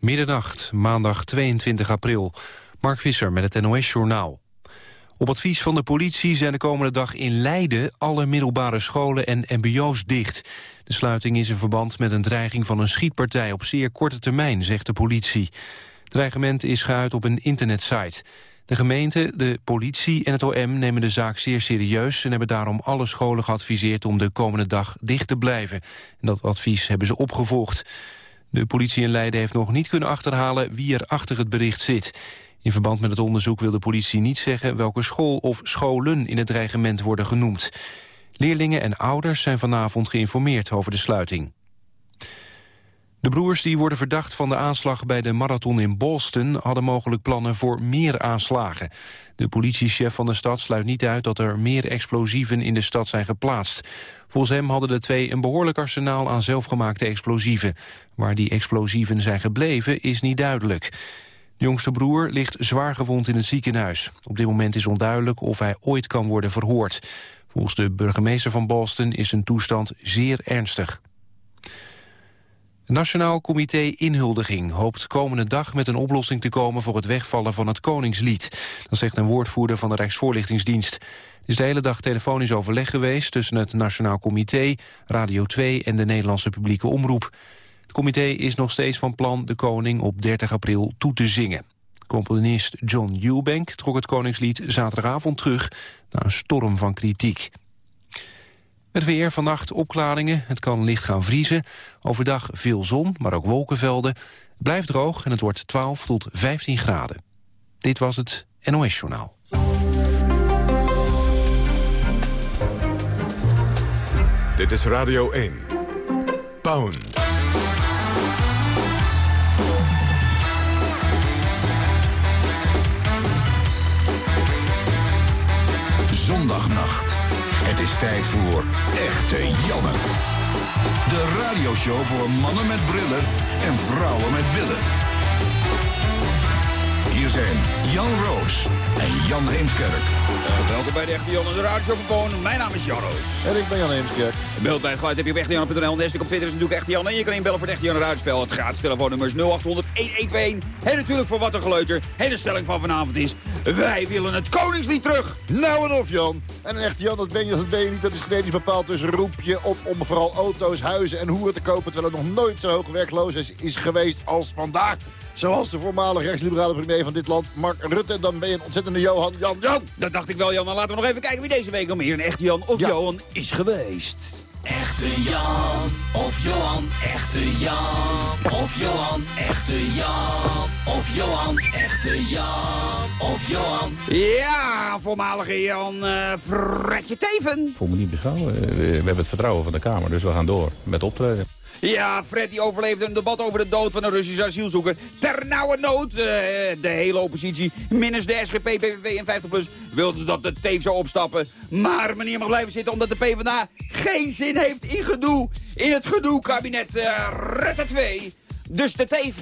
Middernacht, maandag 22 april. Mark Visser met het NOS-journaal. Op advies van de politie zijn de komende dag in Leiden... alle middelbare scholen en mbo's dicht. De sluiting is in verband met een dreiging van een schietpartij... op zeer korte termijn, zegt de politie. Het dreigement is geuit op een internetsite. De gemeente, de politie en het OM nemen de zaak zeer serieus... en hebben daarom alle scholen geadviseerd om de komende dag dicht te blijven. En dat advies hebben ze opgevolgd. De politie in Leiden heeft nog niet kunnen achterhalen wie er achter het bericht zit. In verband met het onderzoek wil de politie niet zeggen welke school of scholen in het dreigement worden genoemd. Leerlingen en ouders zijn vanavond geïnformeerd over de sluiting. De broers die worden verdacht van de aanslag bij de marathon in Boston... hadden mogelijk plannen voor meer aanslagen. De politiechef van de stad sluit niet uit dat er meer explosieven in de stad zijn geplaatst. Volgens hem hadden de twee een behoorlijk arsenaal aan zelfgemaakte explosieven. Waar die explosieven zijn gebleven is niet duidelijk. De jongste broer ligt zwaar gewond in het ziekenhuis. Op dit moment is onduidelijk of hij ooit kan worden verhoord. Volgens de burgemeester van Boston is zijn toestand zeer ernstig. Het Nationaal Comité Inhuldiging hoopt komende dag met een oplossing te komen voor het wegvallen van het Koningslied. Dat zegt een woordvoerder van de Rijksvoorlichtingsdienst. Er is de hele dag telefonisch overleg geweest tussen het Nationaal Comité, Radio 2 en de Nederlandse publieke omroep. Het comité is nog steeds van plan de koning op 30 april toe te zingen. Componist John Eubank trok het Koningslied zaterdagavond terug na een storm van kritiek. Het weer, vannacht opklaringen, het kan licht gaan vriezen. Overdag veel zon, maar ook wolkenvelden. Het blijft droog en het wordt 12 tot 15 graden. Dit was het NOS Journaal. Dit is Radio 1. Pound. Zondagnacht. Het is tijd voor Echte Janne. De radioshow voor mannen met brillen en vrouwen met billen. Hier zijn Jan Roos en Jan Heemskerk. Uh, welkom bij de Echte Jan en de Radio Verboon. Mijn naam is Jan Roos. En ik ben Jan Heemskerk. Beeld bij het geluid heb je op echtejan.nl. Nestik op Twitter is natuurlijk Echte Jan. En je kan inbellen voor het Echte Jan Ruitspel. Het gratis telefoonnummer is 0800 1121. En natuurlijk voor wat een geleuter. En de stelling van vanavond is... Wij willen het Koningslied terug. Nou en of Jan. En een echte Jan, dat ben je, dat ben je niet. Dat is genetisch bepaald. Dus roep je op om vooral auto's, huizen en hoeren te kopen... terwijl er nog nooit zo hoge werkloosheid is geweest als vandaag. Zoals de voormalig rechtsliberale premier van dit land, Mark Rutte. Dan ben je een ontzettende Johan. Jan, Jan! Dat dacht ik wel, Jan. Dan laten we nog even kijken wie deze week nog meer een echte Jan of Johan is geweest. Echte Jan of Johan, echte Jan of Johan, echte Jan of Johan, echte Jan of Johan. Ja, voormalige Jan uh, Fredje Teven. Voel me niet beschouwen. We hebben het vertrouwen van de Kamer, dus we gaan door met optreden. Ja, Fred overleefde een debat over de dood van een Russische asielzoeker. Ter nauwe nood. Uh, de hele oppositie, minus de SGP, PVV en 50PLUS, wilde dat de Teef zou opstappen. Maar meneer mag blijven zitten omdat de PvdA geen zin heeft in gedoe. In het gedoe-kabinet uh, Rutte 2. Dus de teef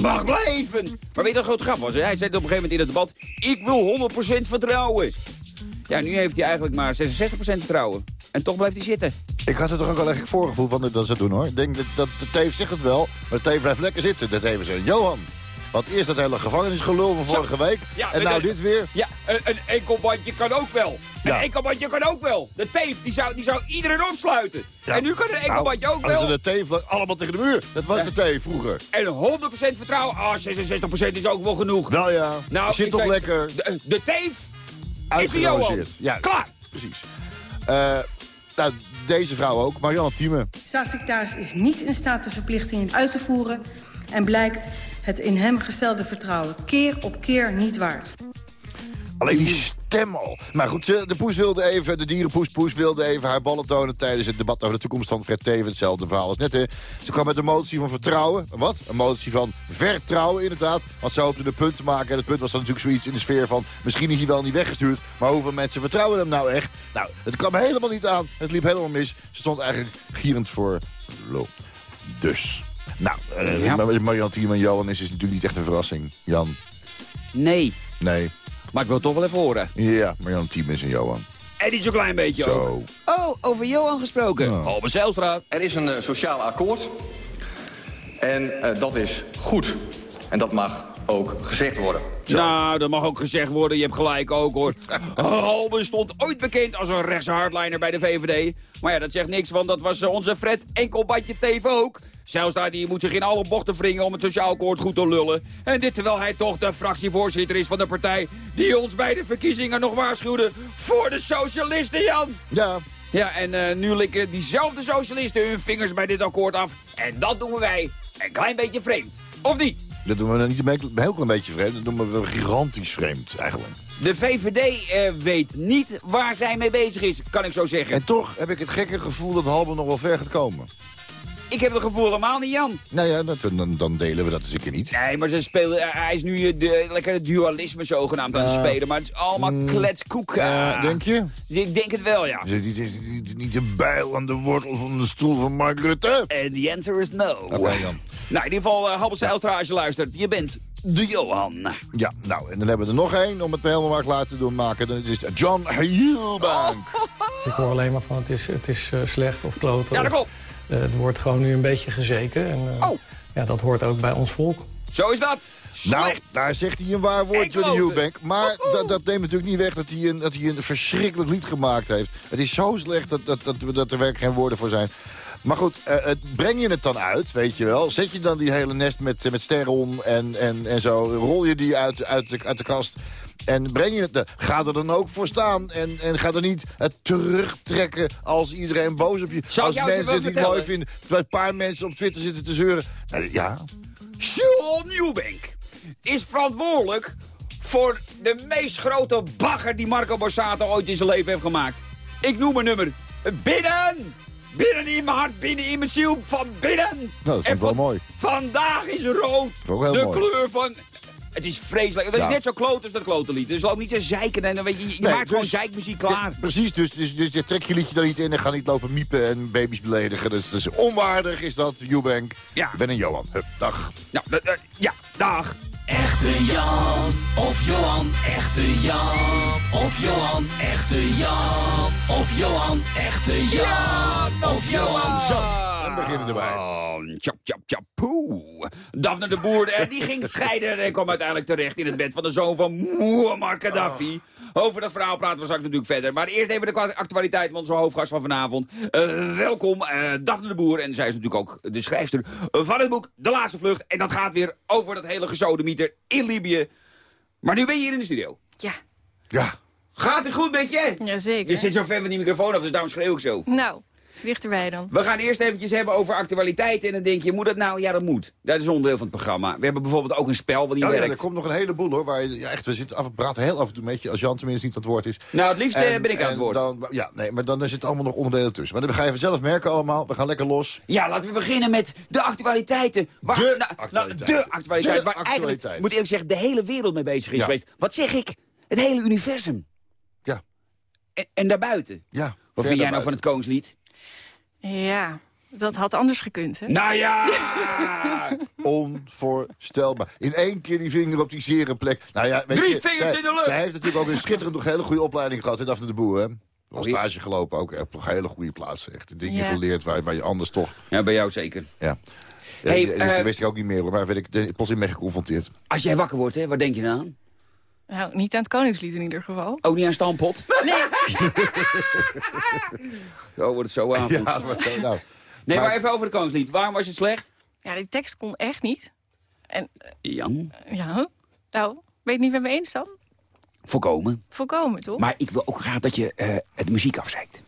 mag blijven. Maar weet je wat grote grap was? Hij zei op een gegeven moment in het debat... ik wil 100% vertrouwen. Ja, nu heeft hij eigenlijk maar 66% vertrouwen. En toch blijft hij zitten. Ik had er toch ook wel echt voorgevoel van dat ze doen hoor. Ik denk dat, dat de Teef zegt het wel, maar de Teef blijft lekker zitten. De Teef zegt, Johan, wat eerst dat hele gevangenisgelul van vorige week. Ja, en nou dit weer. Ja, een, een enkelbandje kan ook wel. Een enkelbandje kan ook wel. De teef, die zou, die zou iedereen opsluiten. En nu kan een enkelbandje nou, ook wel. de teef allemaal tegen de muur. Dat was de teef vroeger. En 100% vertrouwen. Ah, oh, 66% is ook wel genoeg. Wel ja, nou, zit toch lekker. De, de teef is de Johan. Ja, Klaar. Precies. Uh, nou, deze vrouw ook, Marianne Thieme. Staatssecretaris is niet in staat de verplichtingen uit te voeren... en blijkt het in hem gestelde vertrouwen keer op keer niet waard. Alleen die stem al. Maar goed, de poes wilde even, de dierenpoes Poes wilde even haar ballen tonen... tijdens het debat over de toekomst van Fred Teven. Hetzelfde verhaal als net, hè. Ze kwam met een motie van vertrouwen. Wat? Een motie van vertrouwen, inderdaad. Want ze hoopte een punt te maken. En het punt was dan natuurlijk zoiets in de sfeer van... misschien is hij wel niet weggestuurd, maar hoeveel mensen vertrouwen hem nou echt? Nou, het kwam helemaal niet aan. Het liep helemaal mis. Ze stond eigenlijk gierend voor loop. Dus... Nou, uh, ja. Marianne en Johan is, is natuurlijk niet echt een verrassing. Jan? Nee. Nee. Maar ik wil het toch wel even horen. Ja, Marianne Thieme is en Johan. En niet zo'n klein beetje Zo. ook. Oh, over Johan gesproken. Oh, Albert Zijlstra. Er is een uh, sociaal akkoord. En eh, dat is goed. En dat mag ook gezegd worden. Nou, dat mag ook gezegd worden. Je hebt gelijk ook, hoor. Halbe stond ooit bekend als een rechtse hardliner bij de VVD. Maar ja, dat zegt niks, want dat was eh, onze Fred Enkelbadje Teven ook. Zelfs daar die moet zich in alle bochten wringen om het sociaal akkoord goed te lullen. En dit terwijl hij toch de fractievoorzitter is van de partij... die ons bij de verkiezingen nog waarschuwde voor de socialisten, Jan. Ja, Ja, en eh, nu likken diezelfde socialisten hun vingers bij dit akkoord af. En dat doen wij een klein beetje vreemd. Of niet? dat doen we niet een heel- klein beetje vreemd. Dat noemen we gigantisch vreemd, eigenlijk. De VVD eh, weet niet waar zij mee bezig is, kan ik zo zeggen. En toch heb ik het gekke gevoel dat Halbe nog wel ver gaat komen. Ik heb het gevoel helemaal niet, Jan. Nou ja, dat, dan, dan delen we dat keer niet. Nee, maar ze spelen, eh, hij is nu eh, de, lekker het dualisme zogenaamd aan het spelen. Maar het is allemaal Mm. kletskoek. Ja, eh. denk je? Ik denk het wel, ja. Niet, niet, de bijl aan de wortel van de stoel van Mark Rutte? En the answer is no. Oké, dan. Nou, in ieder geval, uh, Halbe Zijlstra, als je luistert, je bent de Johan. Ja, nou, en dan hebben we er nog één om het helemaal maar klaar te doen maken. Dan is het John Hielbank. Ik hoor alleen maar van het is, het is eh, slecht of kloten. Ja, dat of, eh, er wordt gewoon nu een beetje gezeken. En, eh, Oh. Ja, dat hoort ook bij ons volk. Zo is dat. Nou, daar zegt hij een waar woord, Johnny het. Hielbank. Maar dat, dat neemt natuurlijk niet weg dat hij, een, dat hij een verschrikkelijk lied gemaakt heeft. Het is zo slecht dat, dat, dat, dat er werkelijk geen woorden voor zijn. Maar goed, eh, het, breng je het dan uit, weet je wel? Zet je dan die hele nest met, met sterren en, en, en zo, rol je die uit, uit, de, uit de kast... En breng je het, er- ga er dan ook voor staan. En, en ga er niet het terugtrekken als iedereen boos op je. Als mensen het niet mooi vinden. Een paar mensen op Twitter zitten te zeuren. Nou, ja, John Newbank is verantwoordelijk voor de meest grote bagger die Marco Borsato ooit in zijn leven heeft gemaakt. Ik noem een nummer. Binnen! Binnen in mijn hart, binnen in mijn ziel, van binnen! Nou, dat vind ik wel mooi. Vandaag is rood. de mooi. kleur van... Het is vreselijk. Het is Ja. net zo kloot als dat klotenlied. Dus loop niet te zeiken. En dan weet je, je Nee, maakt gewoon dus- zeikmuziek klaar. Ja, precies, dus, dus, dus je trekt je liedje er niet in en ga niet lopen miepen en baby's beledigen. Dus, dus onwaardig is dat, Eubank. Ja. Ik ben een Johan. Hup, dag. Nou, dat- ja, dag. Echte Jan of Johan, echte Jan of Johan, echte Jan of Johan, echte Jan of Johan. Zo, en beginnen erbij. Oh, Tjap, tjap, tjap, poeh. Daphne de Boer, eh, die ging scheiden en kwam uiteindelijk terecht in het bed van de zoon van Muammar Gaddafi. Over dat verhaal praten we straks natuurlijk verder. Maar eerst even de actualiteit van onze hoofdgast van vanavond. Eh, welkom, eh Daphne de Boer. En zij is natuurlijk ook de schrijfster van het boek De Laatste Vlucht. En dat gaat weer over dat hele gesodemieter in Libië. Maar nu ben je hier in de studio. Ja, Ja, Gaat het goed met je? jazeker. Je zit zo ver van die microfoon af, dus daarom schreeuw ik zo. Nou, dichterbij dan. We gaan eerst eventjes hebben over actualiteit. En dan denk je, moet dat nou? Ja, dat moet. Dat is onderdeel van het programma. We hebben bijvoorbeeld ook een spel wat niet ja, ja, er komt nog een heleboel hoor. Waar je, ja, echt, we zitten af, we praten heel af en toe met je, als Jan tenminste niet aan het woord is. Nou, het liefst eh, En- ben ik aan het woord. Dan, ja, nee, maar dan zitten allemaal nog onderdelen tussen. Maar dan ga je vanzelf merken allemaal. We gaan lekker los. Ja, laten we beginnen met de actualiteiten. Waar, De nou, nou, actualiteit. de actualiteit. De waar eigenlijk, actualiteit. moet eerlijk zeggen, de hele wereld mee bezig is Ja. geweest. Wat zeg ik? Het hele universum. Ja. En, en daarbuiten. Ja, Wat vind jij nou van het Koningslied? Ja, dat had anders gekund, hè? Nou ja! Onvoorstelbaar. In één keer die vinger op die zere plek. Nou ja, weet Drie je, vingers zij, in de lucht. Zij heeft natuurlijk ook een schitterend, hele goede opleiding gehad. En Daphne de Boer, hè? Al stage gelopen ook. Op een hele goede plaats, echt. Dingen Ja. geleerd waar, waar je anders toch... ja, bij jou zeker. Ja. Hey, Ja, dat eh, wist ik ook niet meer, maar werd ik de- plots in mee geconfronteerd. Als jij wakker wordt, hè, waar denk je nou aan? Nou, niet aan het Koningslied in ieder geval. Ook niet aan Stampot? Nee, Oh, wordt het zo avond. Ja, wat zo, nou. nee, maar, maar- even over het Koningslied. Waarom was het slecht? ja, die tekst kon echt niet. En, Jan, eh, ja, nou, ben je het niet met me eens dan? voorkomen. Volkomen, toch? Maar ik wil ook graag dat je eh de muziek afzeikt.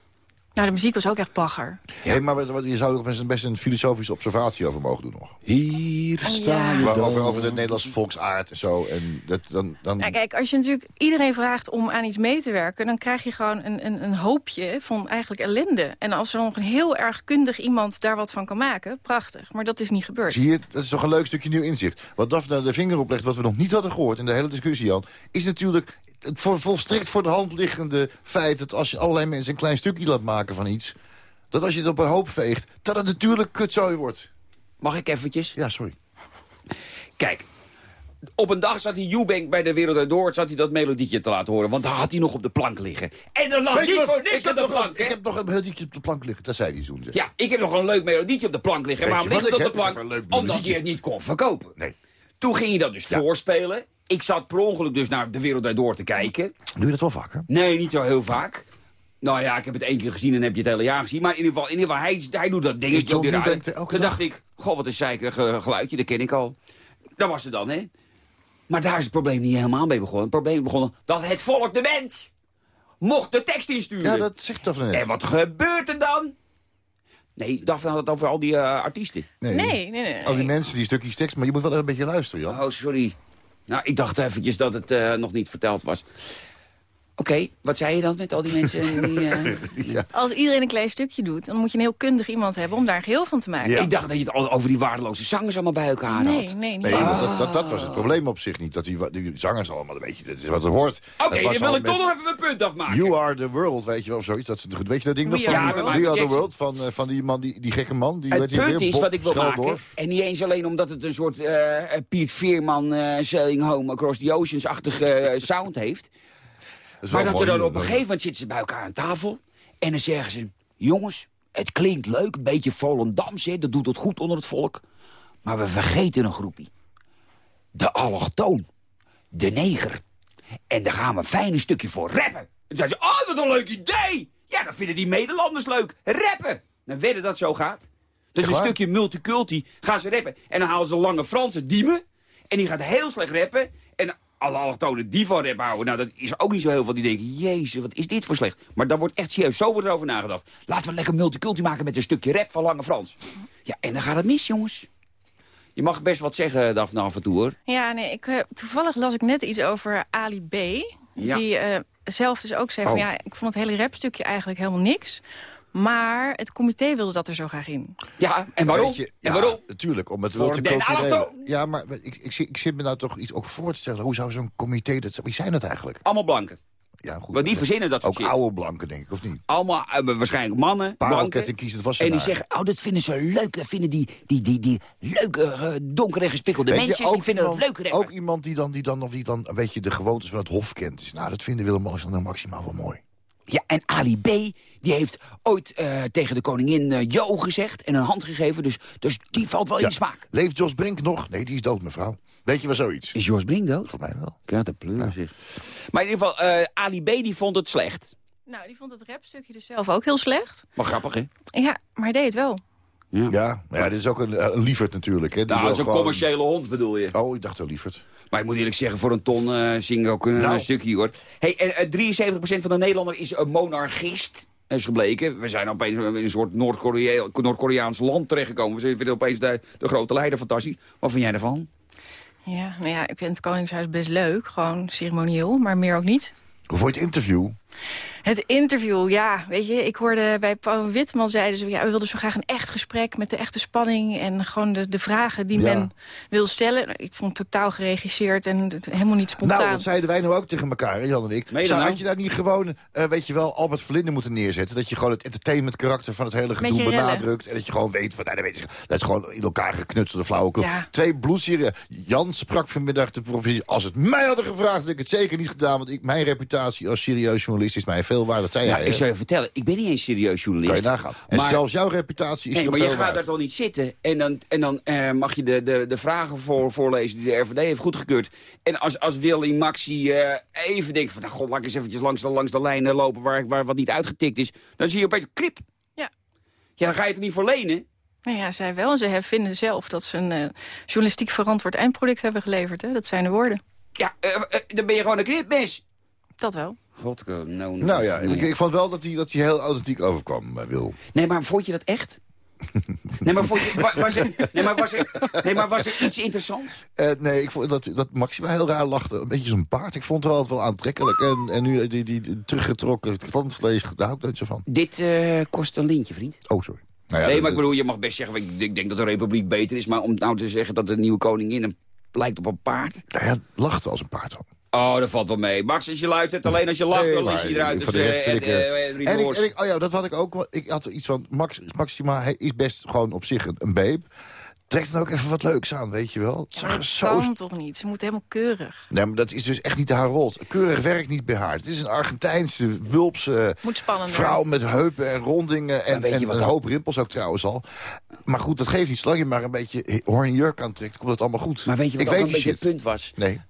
Nou, de muziek was ook echt bagger. Hey, maar je zou er ook best een, filosofische observatie over mogen doen nog. Hier sta je Waar- over, over de Nederlandse volksaard en zo. En dat, dan, dan, Nou, kijk, als je natuurlijk iedereen vraagt om aan iets mee te werken... dan krijg je gewoon een, een, een hoopje van eigenlijk ellende. En als er nog een heel erg kundig iemand daar wat van kan maken, prachtig. Maar dat is niet gebeurd. Zie je, dat is toch een leuk stukje nieuw inzicht. Wat Daphne de vinger oplegt, wat we nog niet hadden gehoord in de hele discussie, Jan... is natuurlijk het voor, volstrekt voor de hand liggende feit... dat als je allerlei mensen een klein stukje laat maken van iets... dat als je het op een hoop veegt, dat het natuurlijk kutzooi wordt. Mag ik eventjes? Ja, sorry. Kijk, Op een dag zat hij Eubank bij de Wereld Door... zat hij dat melodietje te laten horen. Want daar had hij nog op de plank liggen. En dan lag je niet voor niks ik, op de plank, ik heb nog een melodietje op de plank liggen. Dat zei hij toen. zeg. Ja, ik heb nog een leuk melodietje op de plank liggen. Weet Waarom je ligt het op de plank? Omdat hij het niet kon verkopen. Nee. Toen ging hij dat dus voorspelen. Ik zat per ongeluk dus naar de Wereld Door te kijken. Doe je dat wel vaker? Nee, niet zo heel vaak. Nou ja, ik heb het één keer gezien en heb je het hele jaar gezien. Maar in ieder geval, in ieder geval hij, hij doet dat dingetje op Toen dag? dacht ik, goh, wat een zeikerig geluidje, dat ken ik al. Dat was het dan, hè. Maar daar is het probleem niet helemaal mee begonnen. Het probleem is begonnen dat het volk, de mens, mocht de tekst insturen. Ja, dat zegt toch net. En wat gebeurt er dan? Nee, Daphne had het over al die eh, artiesten. Nee, nee, nee. nee. Al die mensen die stukjes tekst, maar je moet wel een beetje luisteren, Jan. Oh, sorry. Nou, ik dacht eventjes dat het eh, nog niet verteld was. Oké, wat zei je dan met al die mensen? Die, eh, Als iedereen een klein stukje doet, dan moet je een heel kundig iemand hebben om daar een geheel van te maken. Ik dacht dat je het al over die waardeloze zangers allemaal bij elkaar Nee, had. nee, niet Nee, dat, dat, dat was het probleem op zich niet. Dat die, die zangers allemaal een beetje... Dat is wat er hoort. Oké, was dan wil ik toch nog even mijn punt afmaken. You are the world, weet je wel, of zoiets. Dat, weet je dat ding nog van? are the die- world. We are the world, van, eh, van die man, die, die gekke man. Die, Het punt is Bob wat ik wil maken, en niet eens alleen omdat het een soort eh, Piet Veerman eh, Sailing Home Across the Oceans-achtige sound heeft. Dat Maar dat er dan op een gegeven moment zitten ze bij elkaar aan tafel. En dan zeggen ze, jongens, het klinkt leuk, een beetje Volendams, hè, dat doet het goed onder het volk. Maar we vergeten een groepie. De allochtoon. De neger. En daar gaan we een fijn stukje voor rappen. En dan zeggen ze, oh, wat een leuk idee. Ja, dan vinden die Nederlanders leuk. Rappen. Dan wedden dat zo gaat. Dus een stukje multiculti gaan ze rappen. En dan halen ze lange Franse diemen. En die gaat heel slecht rappen. En alle allochtonen die van rap houden, nou dat is ook niet zo heel veel. Die denken, jezus, wat is dit voor slecht. Maar daar wordt echt serieus, zo wordt erover nagedacht. Laten we lekker multiculti maken met een stukje rap van Lange Frans. Ja, en dan gaat het mis, jongens. Je mag best wat zeggen, Daphne, af en toe, hoor. Ja, nee, ik, eh, toevallig las ik net iets over Ali B. Ja. Die eh, zelf dus ook zei van Oh. ja, ik vond het hele rapstukje eigenlijk helemaal niks. Maar het comité wilde dat er zo graag in. Ja, en waarom? Weet je, en ja, waarom? Natuurlijk, om het multiculturele... allochtoon. Ja, maar ik, ik, zit- ik zit me nou toch iets ook voor te stellen. Hoe zou zo'n comité... Dat, wie zijn dat eigenlijk? Allemaal blanken. Ja, goed. Want die verzinnen dat soort Ook shit. oude blanken, denk ik, of niet? Allemaal eh, waarschijnlijk mannen, blanken. Kiezen, was En die zeggen, oh, dat vinden ze leuk. Dat vinden die, die, die, die leuke, eh, donkere, gespikkelde Weet mensen. Die vinden iemand, dat leuk. Ook iemand die dan, die, dan, of die dan een beetje de gewoontes van het hof kent. Dus, nou, dat vinden Willem-Alexander maximaal wel mooi. Ja, en Ali B. die heeft ooit eh, tegen de koningin eh Jo gezegd en een hand gegeven. Dus, dus die valt wel in Ja. de smaak. Leeft Jos Brink nog? Nee, die is dood, mevrouw. Weet je wel zoiets? Is Jos Brink dood? Volgens mij wel. Ja, dat pleur zich. Maar in ieder geval, eh, Ali B. die vond het slecht. Nou, die vond het rapstukje dus zelf ook heel slecht. Maar grappig, hè? Ja, maar hij deed het wel. Ja. Ja, maar ja, dit is ook een, een lieverd natuurlijk. Hè. Die Nou, wil het is een gewoon- commerciële hond, bedoel je. Oh, ik dacht wel lieverd. Maar ik moet eerlijk zeggen, voor een ton eh zing ik ook een, Nou. een stukje, hoor. Hey, en, eh, 73% van de Nederlander is een monarchist. Dat is gebleken. We zijn opeens in een soort Noord-Korea- Noord-Koreaans land terechtgekomen. We vinden opeens de, de grote leider fantastisch. Wat vind jij ervan? Ja, nou ja, ik vind het Koningshuis best leuk. Gewoon ceremonieel, maar meer ook niet. Hoe vond je het interview? Het interview, ja, weet je, ik hoorde bij Paul Witteman zeiden ze... ja, we wilden zo graag een echt gesprek met de echte spanning... en gewoon de, de vragen die Ja. men wil stellen. Ik vond het totaal geregisseerd en het helemaal niet spontaan. Nou, dat zeiden wij nou ook tegen elkaar, Jan en ik. Zou, dat had je daar niet gewoon, eh, weet je wel, Albert Verlinde moeten neerzetten? Dat je gewoon het entertainment karakter van het hele gedoe benadrukt. En dat je gewoon weet, van, nou, dat, weet je, dat is gewoon in elkaar geknutselde flauwekul. Ja. Twee bloedserie. Jan sprak vanmiddag de provincie. Als het mij hadden gevraagd, had ik het zeker niet gedaan. Want ik, mijn reputatie als serieus journalist is mij veel waard. Dat zei Ja, hij, hè? ik zou je vertellen, ik ben niet eens serieus journalist. Kan je nagaan. En Maar- zelfs jouw reputatie is Nee, maar je gaat waard. daar toch niet zitten en dan, en dan eh, mag je de, de, de vragen voor, voorlezen die de RVD heeft goedgekeurd. En als, als Willy Maxi eh, even denkt van, nou god, laat ik eens eventjes langs de, langs de lijn eh, lopen waar, waar wat niet uitgetikt is. Dan zie je opeens, krip. Ja. Ja, dan ga je het er niet voor lenen. Nou ja, zij wel. En ze vinden zelf dat ze een eh, journalistiek verantwoord eindproduct hebben geleverd. Hè? Dat zijn de woorden. Ja, dan ben je gewoon een kripmes. Dat wel. God, eh, nou, Nou ja, ik, ik vond wel dat hij dat hij heel authentiek overkwam, eh, Wil. Nee, maar vond je dat echt? Nee, maar, vond je, wa- was er, nee, maar was er, nee, maar was er iets interessants? Eh, nee, ik vond dat, dat Maxima heel raar lachte. Een beetje zo'n paard. Ik vond het wel, wel aantrekkelijk. En, en nu die, die, die teruggetrokken tandvlees, daar hou ik niet zo van. Dit eh, kost een lintje, vriend. Oh, sorry. Nou ja, nee, maar ik bedoel, je mag best zeggen, ik, ik denk dat de republiek beter is... maar om nou te zeggen dat de nieuwe koningin een, lijkt op een paard... Nou ja, lachte als een paard dan. Oh, dat valt wel mee. Max, als je luistert, alleen als je lacht, Nee, dan is hij eruit. voor Dus, de rest eh, vind ik, eh, eh, eh, En ik, remorse. en ik- oh ja, dat had ik ook. Ik had iets van, Max, Maxima hij is best gewoon op zich een, een babe. Trek dan ook even wat leuks aan, weet je wel. Het zag Maar er dat zo... kan toch niet? Ze moet helemaal keurig. Nee, maar dat is dus echt niet haar rol. Keurig werkt niet bij haar. Het is een Argentijnse, wulpse vrouw met heupen en rondingen. En, weet je en wat een dan- hoop rimpels ook trouwens al. Maar goed, dat geeft niet. Zolang je maar een beetje horny jurk aantrekt, komt het allemaal goed. Maar weet je wat Ik ook weet een die beetje het punt was? Nee.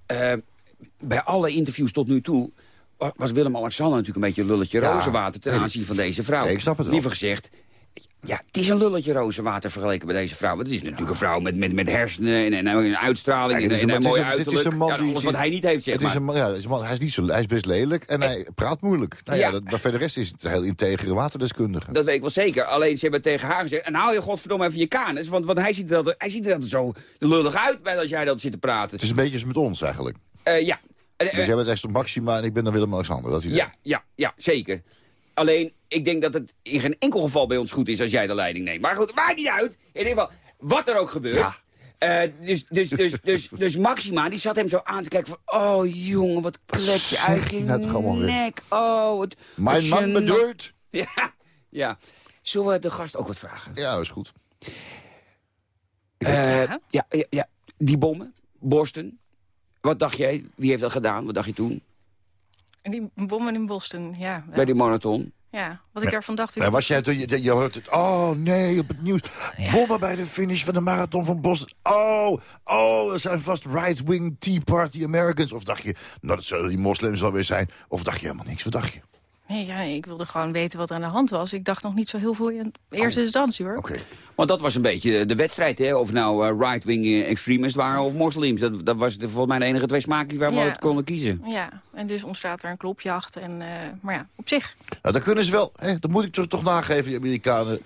Bij alle interviews tot nu toe wa- was Willem-Alexander natuurlijk een beetje een lulletje Ja, rozenwater ten aanzien van deze vrouw. nee, ik snap het wel. Liever gezegd, ja, het is een lulletje rozenwater vergeleken bij deze vrouw. Want het is natuurlijk een vrouw met, met, met hersenen en, en een uitstraling en, is en een- een het is mooi een- is een man Ja, die- alles wat hij niet heeft, zeg Het is een, man- ja, is een man, hij, is niet zo, hij is best lelijk en hij praat moeilijk. Nou ja, Ja. dat, maar verder rest is het een heel integere waterdeskundige. Dat weet ik wel zeker. Alleen ze hebben tegen haar gezegd... en hou je godverdomme even je kanus. Want, want hij, ziet er altijd, hij ziet er altijd zo lullig uit bij als jij dat zit te praten. Het is een beetje als met ons eigenlijk. Eh, ja. Eh, jij bent echt op Maxima en ik ben dan Willem-Alexander. Dat idee. Ja, ja, ja, zeker. Alleen, ik denk dat het in geen enkel geval bij ons goed is als jij de leiding neemt. Maar goed, maakt niet uit. In ieder geval, wat er ook gebeurt. Ja. Eh, dus, dus, dus, dus, dus Maxima, die zat hem zo aan te kijken van... Oh, jongen, wat klets je uit je nou nek. Oh, wat... Mijn wat man bedoelt. Ja, ja. Zullen we de gast ook wat vragen? Ja, is goed. Eh, ja, ja, ja, die bommen, Borsten. Wat dacht jij? Wie heeft dat gedaan? Wat dacht je toen? En die bommen in Boston, ja. Bij die marathon? Ja, wat ik daarvan dacht... Maar was jij toen je, je hoort het? Oh nee, op het nieuws. Bommen bij de finish van de marathon van Boston. Oh, oh, er zijn vast right-wing Tea Party Americans. Of dacht je, nou dat zullen die moslims wel weer zijn. Of dacht je helemaal niks? Wat dacht je? Nee, ja, ik wilde gewoon weten wat er aan de hand was. Ik dacht nog niet zo heel veel in eerste instantie, hoor. Oké. Want dat was een beetje de wedstrijd, hè? Of nou eh, right-wing eh, extremists waren of moslims. Dat, dat was de, volgens mij de enige twee smaakjes waar we Ja. uit konden kiezen. Ja, en dus ontstaat er een klopjacht. En, eh, maar ja, op zich. Nou, dat kunnen ze wel. Hè? Dat moet ik toch, toch nageven, die Amerikanen.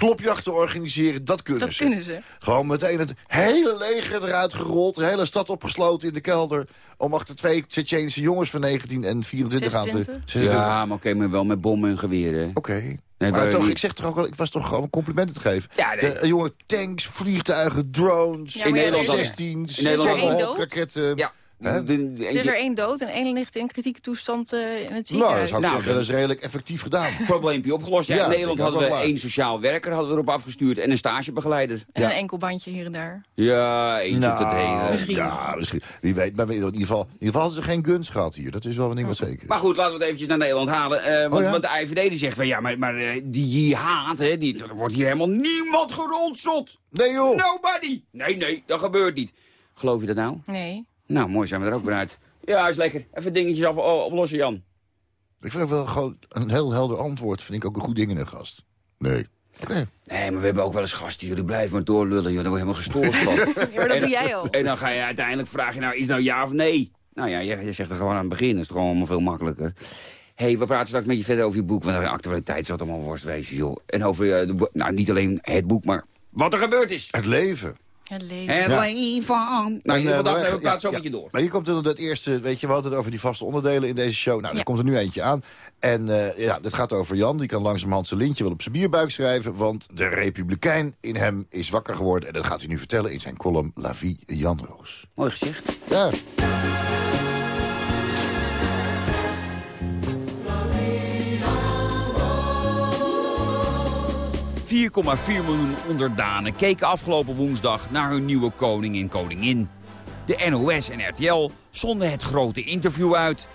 Klopjachten organiseren, dat kunnen Dat ze. kunnen ze. Gewoon meteen het hele leger eruit gerold. De hele stad opgesloten in de kelder. Om achter twee Tsjetsjeense jongens van 19 en 24 aan te... 26? 26. Ja, maar oké, maar wel met bommen en geweren. Oké. Nee, maar toch, niet- ik zeg toch ook wel, ik was toch gewoon complimenten te geven. Ja, nee. de, eh, jongen, tanks, vliegtuigen, drones, Ja, In Nederland er is- F-16, in Nederland er één dood? raketten. Ja. Hè? De- de- Er is er één dood en één ligt in kritieke toestand eh, in het Nou, dat ziekenhuis. zou ik Nou, zeggen, dat is redelijk effectief gedaan. probleempje opgelost. Ja, Ja, in Nederland hadden we klaar. één sociaal werker hadden we erop afgestuurd en een stagebegeleider. en ja. een enkel bandje hier en daar. Ja, eentje hele. Misschien. Ja, misschien. Wie weet, maar in ieder geval, in ieder geval hadden ze geen guns gehad hier. Dat is wel een ding wat zeker is. Maar goed, laten we het eventjes naar Nederland halen. eh, want, Oh ja? want de IVD die zegt van ja, maar, maar eh, die jihad, hè, die, er wordt hier helemaal niemand geronseld. Nee joh! Nobody! Nee, nee, dat gebeurt niet. Geloof je dat nou? Nee. Nou, mooi zijn we er ook weer uit. Ja, is lekker. Even dingetjes af, oplossen, Jan. Ik vind ook wel gewoon een heel helder antwoord. Vind ik ook een goed ding in een gast. Nee. Oké. Nee, maar we hebben ook wel eens gasten, jullie blijven maar doorlullen, joh. Daar word je helemaal gestoord van. Ja, maar dat En- doe jij al. En dan ga je uiteindelijk vragen, nou, is nou ja of nee? Nou ja, je, je zegt er gewoon aan het begin, dat is toch gewoon allemaal veel makkelijker. Hé, hey, we praten straks met je verder over je boek, want de actualiteit zal het allemaal worst wezen, joh. En over, eh, de, nou, niet alleen het boek, maar wat er gebeurd is. Het leven. Het leven. Het Ja. leven. Nou, in En, ieder eh, geval, we- we praten zo ja, met je ja. door. Maar hier komt er dat eerste, weet je, we hadden het over die vaste onderdelen in deze show. Nou, Ja. daar komt er nu eentje aan. En eh, ja, dit gaat over Jan. Die kan langzamerhand zijn lintje wel op zijn bierbuik schrijven. Want de republikein in hem is wakker geworden. En dat gaat hij nu vertellen in zijn column La Vie Jan Roos. Mooi gezegd. Ja. 4,4 miljoen onderdanen keken afgelopen woensdag naar hun nieuwe koning en koningin. De NOS en RTL zonden het grote interview uit.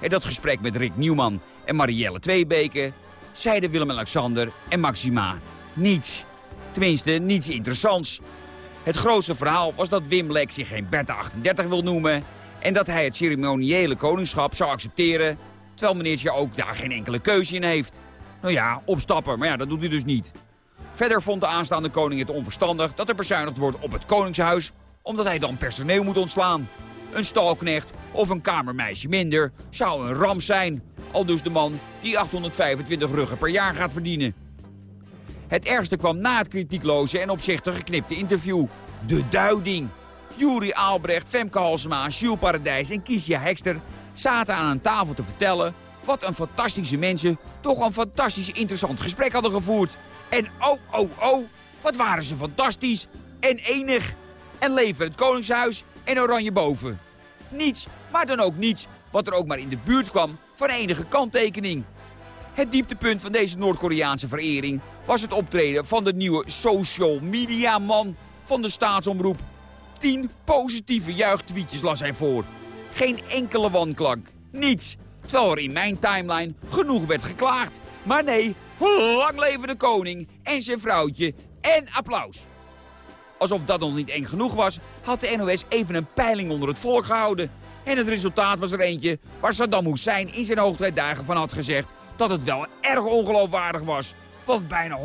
En dat gesprek met Rick Nieuwman en Marielle Tweebeke zeiden Willem-Alexander en Maxima niets. Tenminste, niets interessants. Het grootste verhaal was dat Wim Lek zich geen Bertha 38 wil noemen... en dat hij het ceremoniële koningschap zou accepteren... terwijl meneertje ook daar geen enkele keuze in heeft. Nou ja, opstappen, maar ja, dat doet hij dus niet. Verder vond de aanstaande koning het onverstandig dat er bezuinigd wordt op het koningshuis... omdat hij dan personeel moet ontslaan. Een stalknecht of een kamermeisje minder zou een ramp zijn. Al dus de man die 825 ruggen per jaar gaat verdienen. Het ergste kwam na het kritiekloze en opzichtig geknipte interview. De duiding. Juri Aalbrecht, Femke Halsema, Jules Paradijs en Kiesja Hekster zaten aan een tafel te vertellen... wat een fantastische mensen toch een fantastisch interessant gesprek hadden gevoerd. En oh, oh, oh, wat waren ze fantastisch en enig. En leven het Koningshuis en Oranje boven. Niets, maar dan ook niets, wat er ook maar in de buurt kwam van enige kanttekening. Het dieptepunt van deze Noord-Koreaanse verering was het optreden van de nieuwe social media man van de staatsomroep. Tien positieve juichtweetjes las hij voor. Geen enkele wanklank. Niets. Terwijl er in mijn timeline genoeg werd geklaagd. Maar nee, lang leven de koning en zijn vrouwtje en applaus. Alsof dat nog niet eng genoeg was, had de NOS even een peiling onder het volk gehouden. En het resultaat was er eentje waar Saddam Hussein in zijn hoogtijdagen van had gezegd dat het wel erg ongeloofwaardig was. Want bijna 100%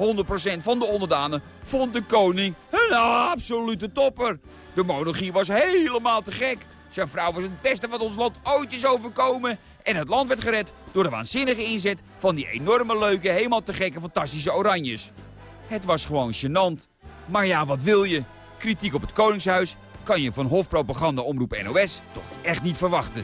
van de onderdanen vond de koning een absolute topper. De monarchie was helemaal te gek. Zijn vrouw was het beste wat ons land ooit is overkomen. En het land werd gered door de waanzinnige inzet van die enorme leuke, helemaal te gekke, fantastische oranjes. Het was gewoon gênant. Maar ja, wat wil je? Kritiek op het Koningshuis kan je van hofpropaganda omroep NOS toch echt niet verwachten.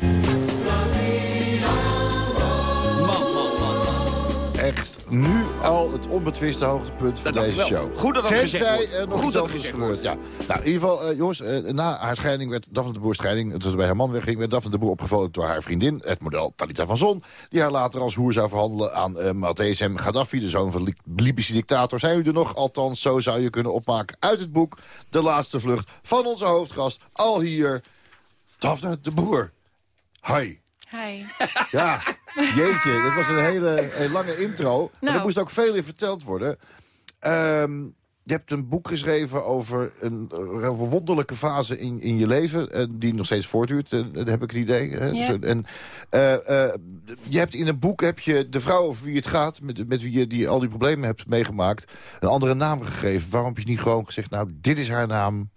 Echt nu al het onbetwiste hoogtepunt van Dat deze show. Goed dat dat Tenzij gezegd wordt. nog Goed dat gezegd gebeurt. Ja. Nou, in ieder geval, eh, jongens, eh, na haar scheiding werd Daphne de Boer scheiding, toen ze bij haar man wegging, werd Daphne de Boer opgevolgd door haar vriendin, het model Talita van Zon, die haar later als hoer zou verhandelen aan uh, M. Gaddafi, de zoon van de Libische dictator. Zijn u er nog? Althans, zo zou je kunnen opmaken uit het boek De Laatste Vlucht van onze hoofdgast, al hier, Daphne de Boer. Hi. Hi. Ja, jeetje, dat was een hele een lange intro. Maar Nou. er moest ook veel in verteld worden. Ehm, je hebt een boek geschreven over een eh, wonderlijke fase in, in je leven... eh, die nog steeds voortduurt, eh, dat heb ik het idee. Ja. Zo- En, je hebt in een boek heb je de vrouw over wie het gaat... met, met wie je die, al die problemen hebt meegemaakt... een andere naam gegeven. Waarom heb je niet gewoon gezegd... nou, dit is haar naam,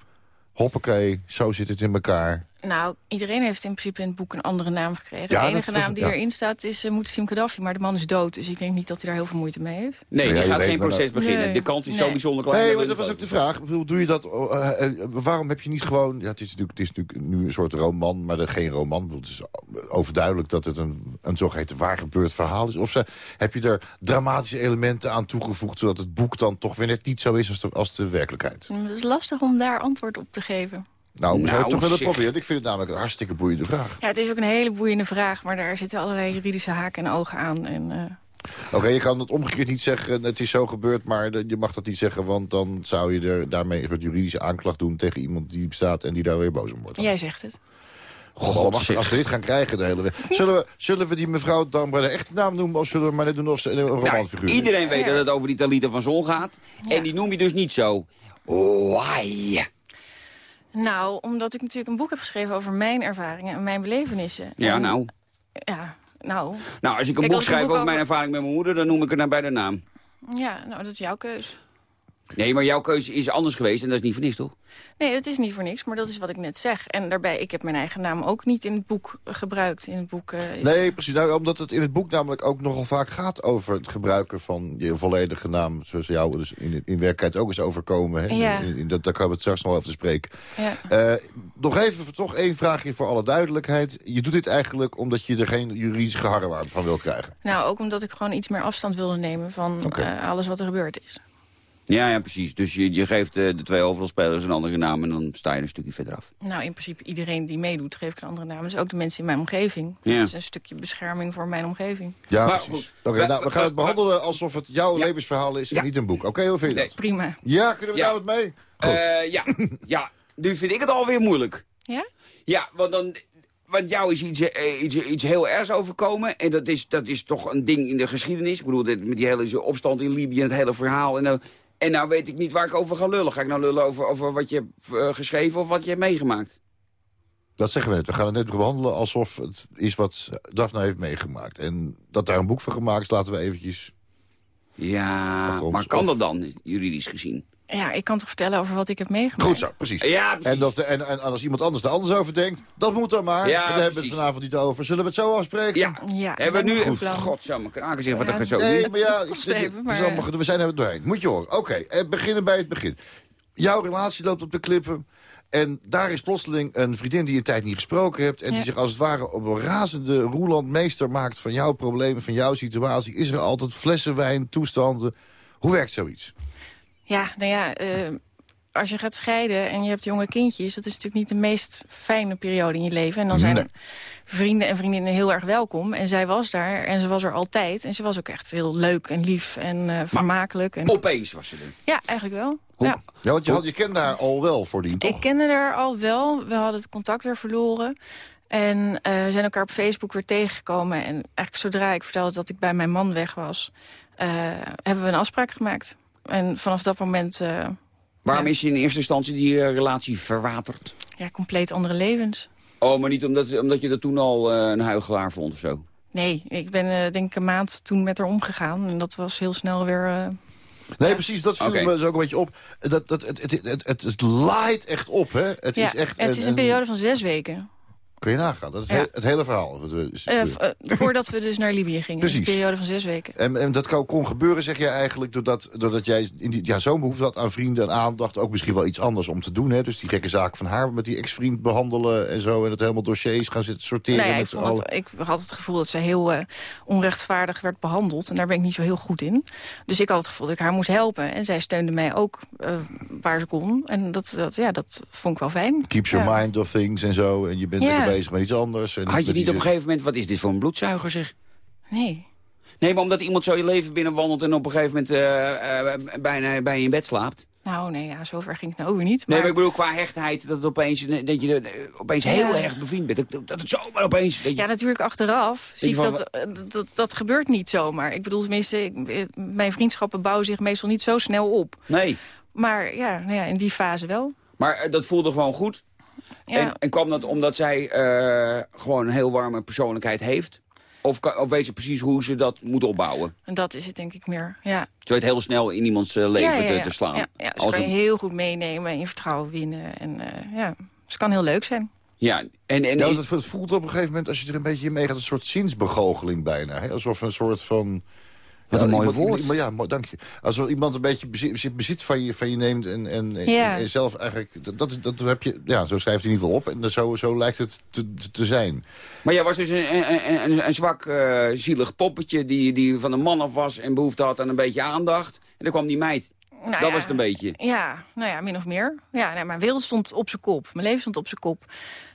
hoppakee, zo zit het in elkaar... Nou, iedereen heeft in principe in het boek een andere naam gekregen. Ja, de enige naam die ja. erin staat is uh, Muhsin Gaddafi, maar de man is dood. Dus ik denk niet dat hij daar heel veel moeite mee heeft. Nee, Ja, die gaat geen proces dat- beginnen. Nee. De kans is zo bijzonder klein. Nee, dat maar we dat was ook de vraag. Ik bedoel, doe je dat, eh, eh, waarom heb je niet gewoon... Ja, het, is natuurlijk, het is natuurlijk nu een soort roman, maar dat geen roman. Ik bedoel, Het is overduidelijk dat het een, een zogeheten waar gebeurd verhaal is. Of ze, heb je er dramatische elementen aan toegevoegd... zodat het boek dan toch weer net niet zo is als de, als de werkelijkheid? Het is lastig om daar antwoord op te geven. Nou, we zouden het Nou, toch willen proberen. Ik vind het namelijk een hartstikke boeiende vraag. Ja, het is ook een hele boeiende vraag, maar daar zitten allerlei juridische haken en ogen aan. En, eh, Oké, je kan het omgekeerd niet zeggen, het is zo gebeurd... maar je mag dat niet zeggen, want dan zou je er daarmee een soort juridische aanklacht doen... tegen iemand die bestaat en die daar weer boos om wordt. jij zegt het. God, als, zeg. als we dit gaan krijgen de hele week. Zullen we, zullen we die mevrouw dan bij de echte naam noemen... of zullen we maar net doen of ze een Nou, romanfiguur is? iedereen weet Ja. dat het over die Talita van Zon gaat. Ja. En die noem je dus niet zo. Why? Nou, omdat ik natuurlijk een boek heb geschreven over mijn ervaringen en mijn belevenissen. Ja, En- nou. Ja, nou, Nou, als ik een Kijk, boek schrijf boek over mijn ervaring met mijn moeder... dan noem ik het naar bij de naam. ja, nou, dat is jouw keus. Nee, maar jouw keuze is anders geweest en dat is niet voor niks, toch? Nee, dat is niet voor niks, maar dat is wat ik net zeg. En daarbij, ik heb mijn eigen naam ook niet in het boek gebruikt. In het boek eh, is... Nee, precies. Nou, omdat het in het boek namelijk ook nogal vaak gaat over het gebruiken van je volledige naam. Zoals jou dus in, in werkelijkheid ook is overkomen. Hè? Ja. In, in- dat, daar gaan we het straks nog over te spreken. Ja. Eh, nog even toch één vraagje voor alle duidelijkheid. Je doet dit eigenlijk omdat je er geen juridische geharrewar van wil krijgen. Nou, ook omdat ik gewoon iets meer afstand wilde nemen van eh, alles wat er gebeurd is. Ja, ja, precies. Dus je, je geeft eh, de twee hoofdrolspelers een andere naam... en dan sta je een stukje verder af. Nou, in principe iedereen die meedoet, geef ik een andere naam. Dus ook de mensen in mijn omgeving. Ja. Dat is een stukje bescherming voor mijn omgeving. Ja, Maar precies. Oké, We- nou, we gaan het behandelen alsof het jouw levensverhaal is en Ja. niet een boek. Oké, hoe vind je Nee. dat? Prima. Ja, kunnen we Ja. daar wat mee? Eh, ja, ja, nu vind ik het alweer moeilijk. Ja? Ja, want, dan, want jou is iets, eh, iets, iets heel ergs overkomen. En dat is, dat is toch een ding in de geschiedenis. Ik bedoel, dit, met die hele opstand in Libië en het hele verhaal. En, nou- en nou weet ik niet waar ik over ga lullen. Ga ik nou lullen over, over wat je hebt eh, geschreven of wat je hebt meegemaakt? Dat zeggen we net. We gaan het net behandelen alsof het is wat Daphne heeft meegemaakt. En dat daar een boek van gemaakt is, laten we eventjes... Ja, ons- maar kan of- dat dan, juridisch gezien? Ja, ik kan toch vertellen over wat ik heb meegemaakt. Goed zo, precies. Ja, precies. En, of de, en, en als iemand anders er anders over denkt, dat moet dan maar. Ja, Daar hebben we het vanavond niet over. Zullen we het zo afspreken? Ja, Ja, hebben we nu... goed plan. Godsamme, kraken zeggen wat Ja, er zo Nee, maar ja, Het kost even, maar- allemaal we zijn er doorheen. Moet je horen. Oké, eh, beginnen bij het begin. Jouw relatie loopt op de klippen. En daar is plotseling een vriendin die je een tijd niet gesproken hebt... en die zich als het ware op een razende roeland meester maakt... van jouw problemen, van jouw situatie. Is er altijd flessen wijn, toestanden? Hoe werkt zoiets? Ja, nou ja, eh, als je gaat scheiden en je hebt jonge kindjes... dat is natuurlijk niet de meest fijne periode in je leven. En dan zijn Nee. vrienden en vriendinnen heel erg welkom. En zij was daar en ze was er altijd. En ze was ook echt heel leuk en lief en eh, vermakelijk. En... Opeens was ze er. Ja, eigenlijk wel. Hoe- Ja. Ja, want je, had, je kende haar al wel voordien, toch? Ik kende haar al wel. We hadden het contact weer verloren. En eh, we zijn elkaar op Facebook weer tegengekomen. En eigenlijk zodra ik vertelde dat ik bij mijn man weg was... eh, hebben we een afspraak gemaakt. En vanaf dat moment... eh, Waarom Ja. is je in eerste instantie die eh, relatie verwaterd? ja, compleet andere levens. Oh, maar niet omdat, omdat je dat toen al eh, een huigelaar vond of zo? Nee, ik ben eh, denk ik een maand toen met haar omgegaan. En dat was heel snel weer... eh, Nee, precies, dat viel me dus ook een beetje op. Dat, dat, het, het, het, het, het laait echt op, hè? Het ja, is echt... het is een periode van zes weken. Kun je nagaan, dat is het, Ja. he- het hele verhaal. wat we- is Eh, eh, voordat we dus naar Libië gingen. Precies. Een periode van zes weken. En, en dat kon, kon gebeuren, zeg jij eigenlijk, doordat, doordat jij in die, ja, zo'n behoefte had aan vrienden en aandacht. Ook misschien wel iets anders om te doen. Hè? Dus die gekke zaak van haar met die ex-vriend behandelen en zo. En het helemaal dossiers gaan zitten sorteren. Nou ja, ik, ik had het gevoel dat ze heel eh, onrechtvaardig werd behandeld. En daar ben ik niet zo heel goed in. Dus ik had het gevoel dat ik haar moest helpen. En zij steunde mij ook waar ze kon. En dat, dat, ja, dat vond ik wel fijn. Keeps your mind off things en zo. En je bent bezig met iets anders. En Had je niet op een gegeven moment... Wat is dit voor een bloedzuiger, zeg? Nee. Nee, maar omdat iemand zo je leven binnenwandelt... en op een gegeven moment eh, eh, bijna bij je in bed slaapt. Nou, nee, ja, zover ging het nou ook weer niet. Nee, Maar, ik bedoel qua hechtheid... dat, het opeens, dat je eh, opeens heel Ja. erg bevriend bent. Dat, dat het zomaar opeens... Dat je, ja, natuurlijk achteraf zie ik van, dat, eh, dat, dat dat gebeurt niet zomaar. Ik bedoel, tenminste, ik- eh, mijn vriendschappen bouwen zich meestal niet zo snel op. Nee, Maar ja, nou ja in die fase wel. maar eh, dat voelde gewoon goed. Ja. En, en kwam dat omdat zij eh, gewoon een heel warme persoonlijkheid heeft? Of, kan- of weet ze precies hoe ze dat moet opbouwen? En dat is het denk ik meer, ja. Ze weet heel snel in iemands eh, leven ja, ja, Te, ja. te slaan. Ja, ja, ze Als kan je heel goed meenemen en je vertrouwen winnen. En eh, ja, ze kan heel leuk zijn. ja, en, en, Ja, dat het voelt op een gegeven moment, als je er een beetje in meegaat... een soort zinsbegoocheling bijna. Hè? Alsof een soort van... Wat Ja, een mooi iemand- woord. iemand- ja, dank je. Alsof iemand een beetje bezit, van, je, van je neemt en, en, en- Ja. en zelf eigenlijk... Dat, dat, dat heb je, ja, zo schrijft hij in ieder geval op. En zo, zo lijkt het te, zijn. Maar jij was dus een, een, een, een zwak, eh, zielig poppetje... Die, die van een man af was en behoefte had aan een beetje aandacht. En dan kwam die meid. Nou dat ja, was het een beetje. Ja, nou ja, min of meer. Ja, nee, mijn wereld stond op zijn kop. Mijn leven stond op zijn kop.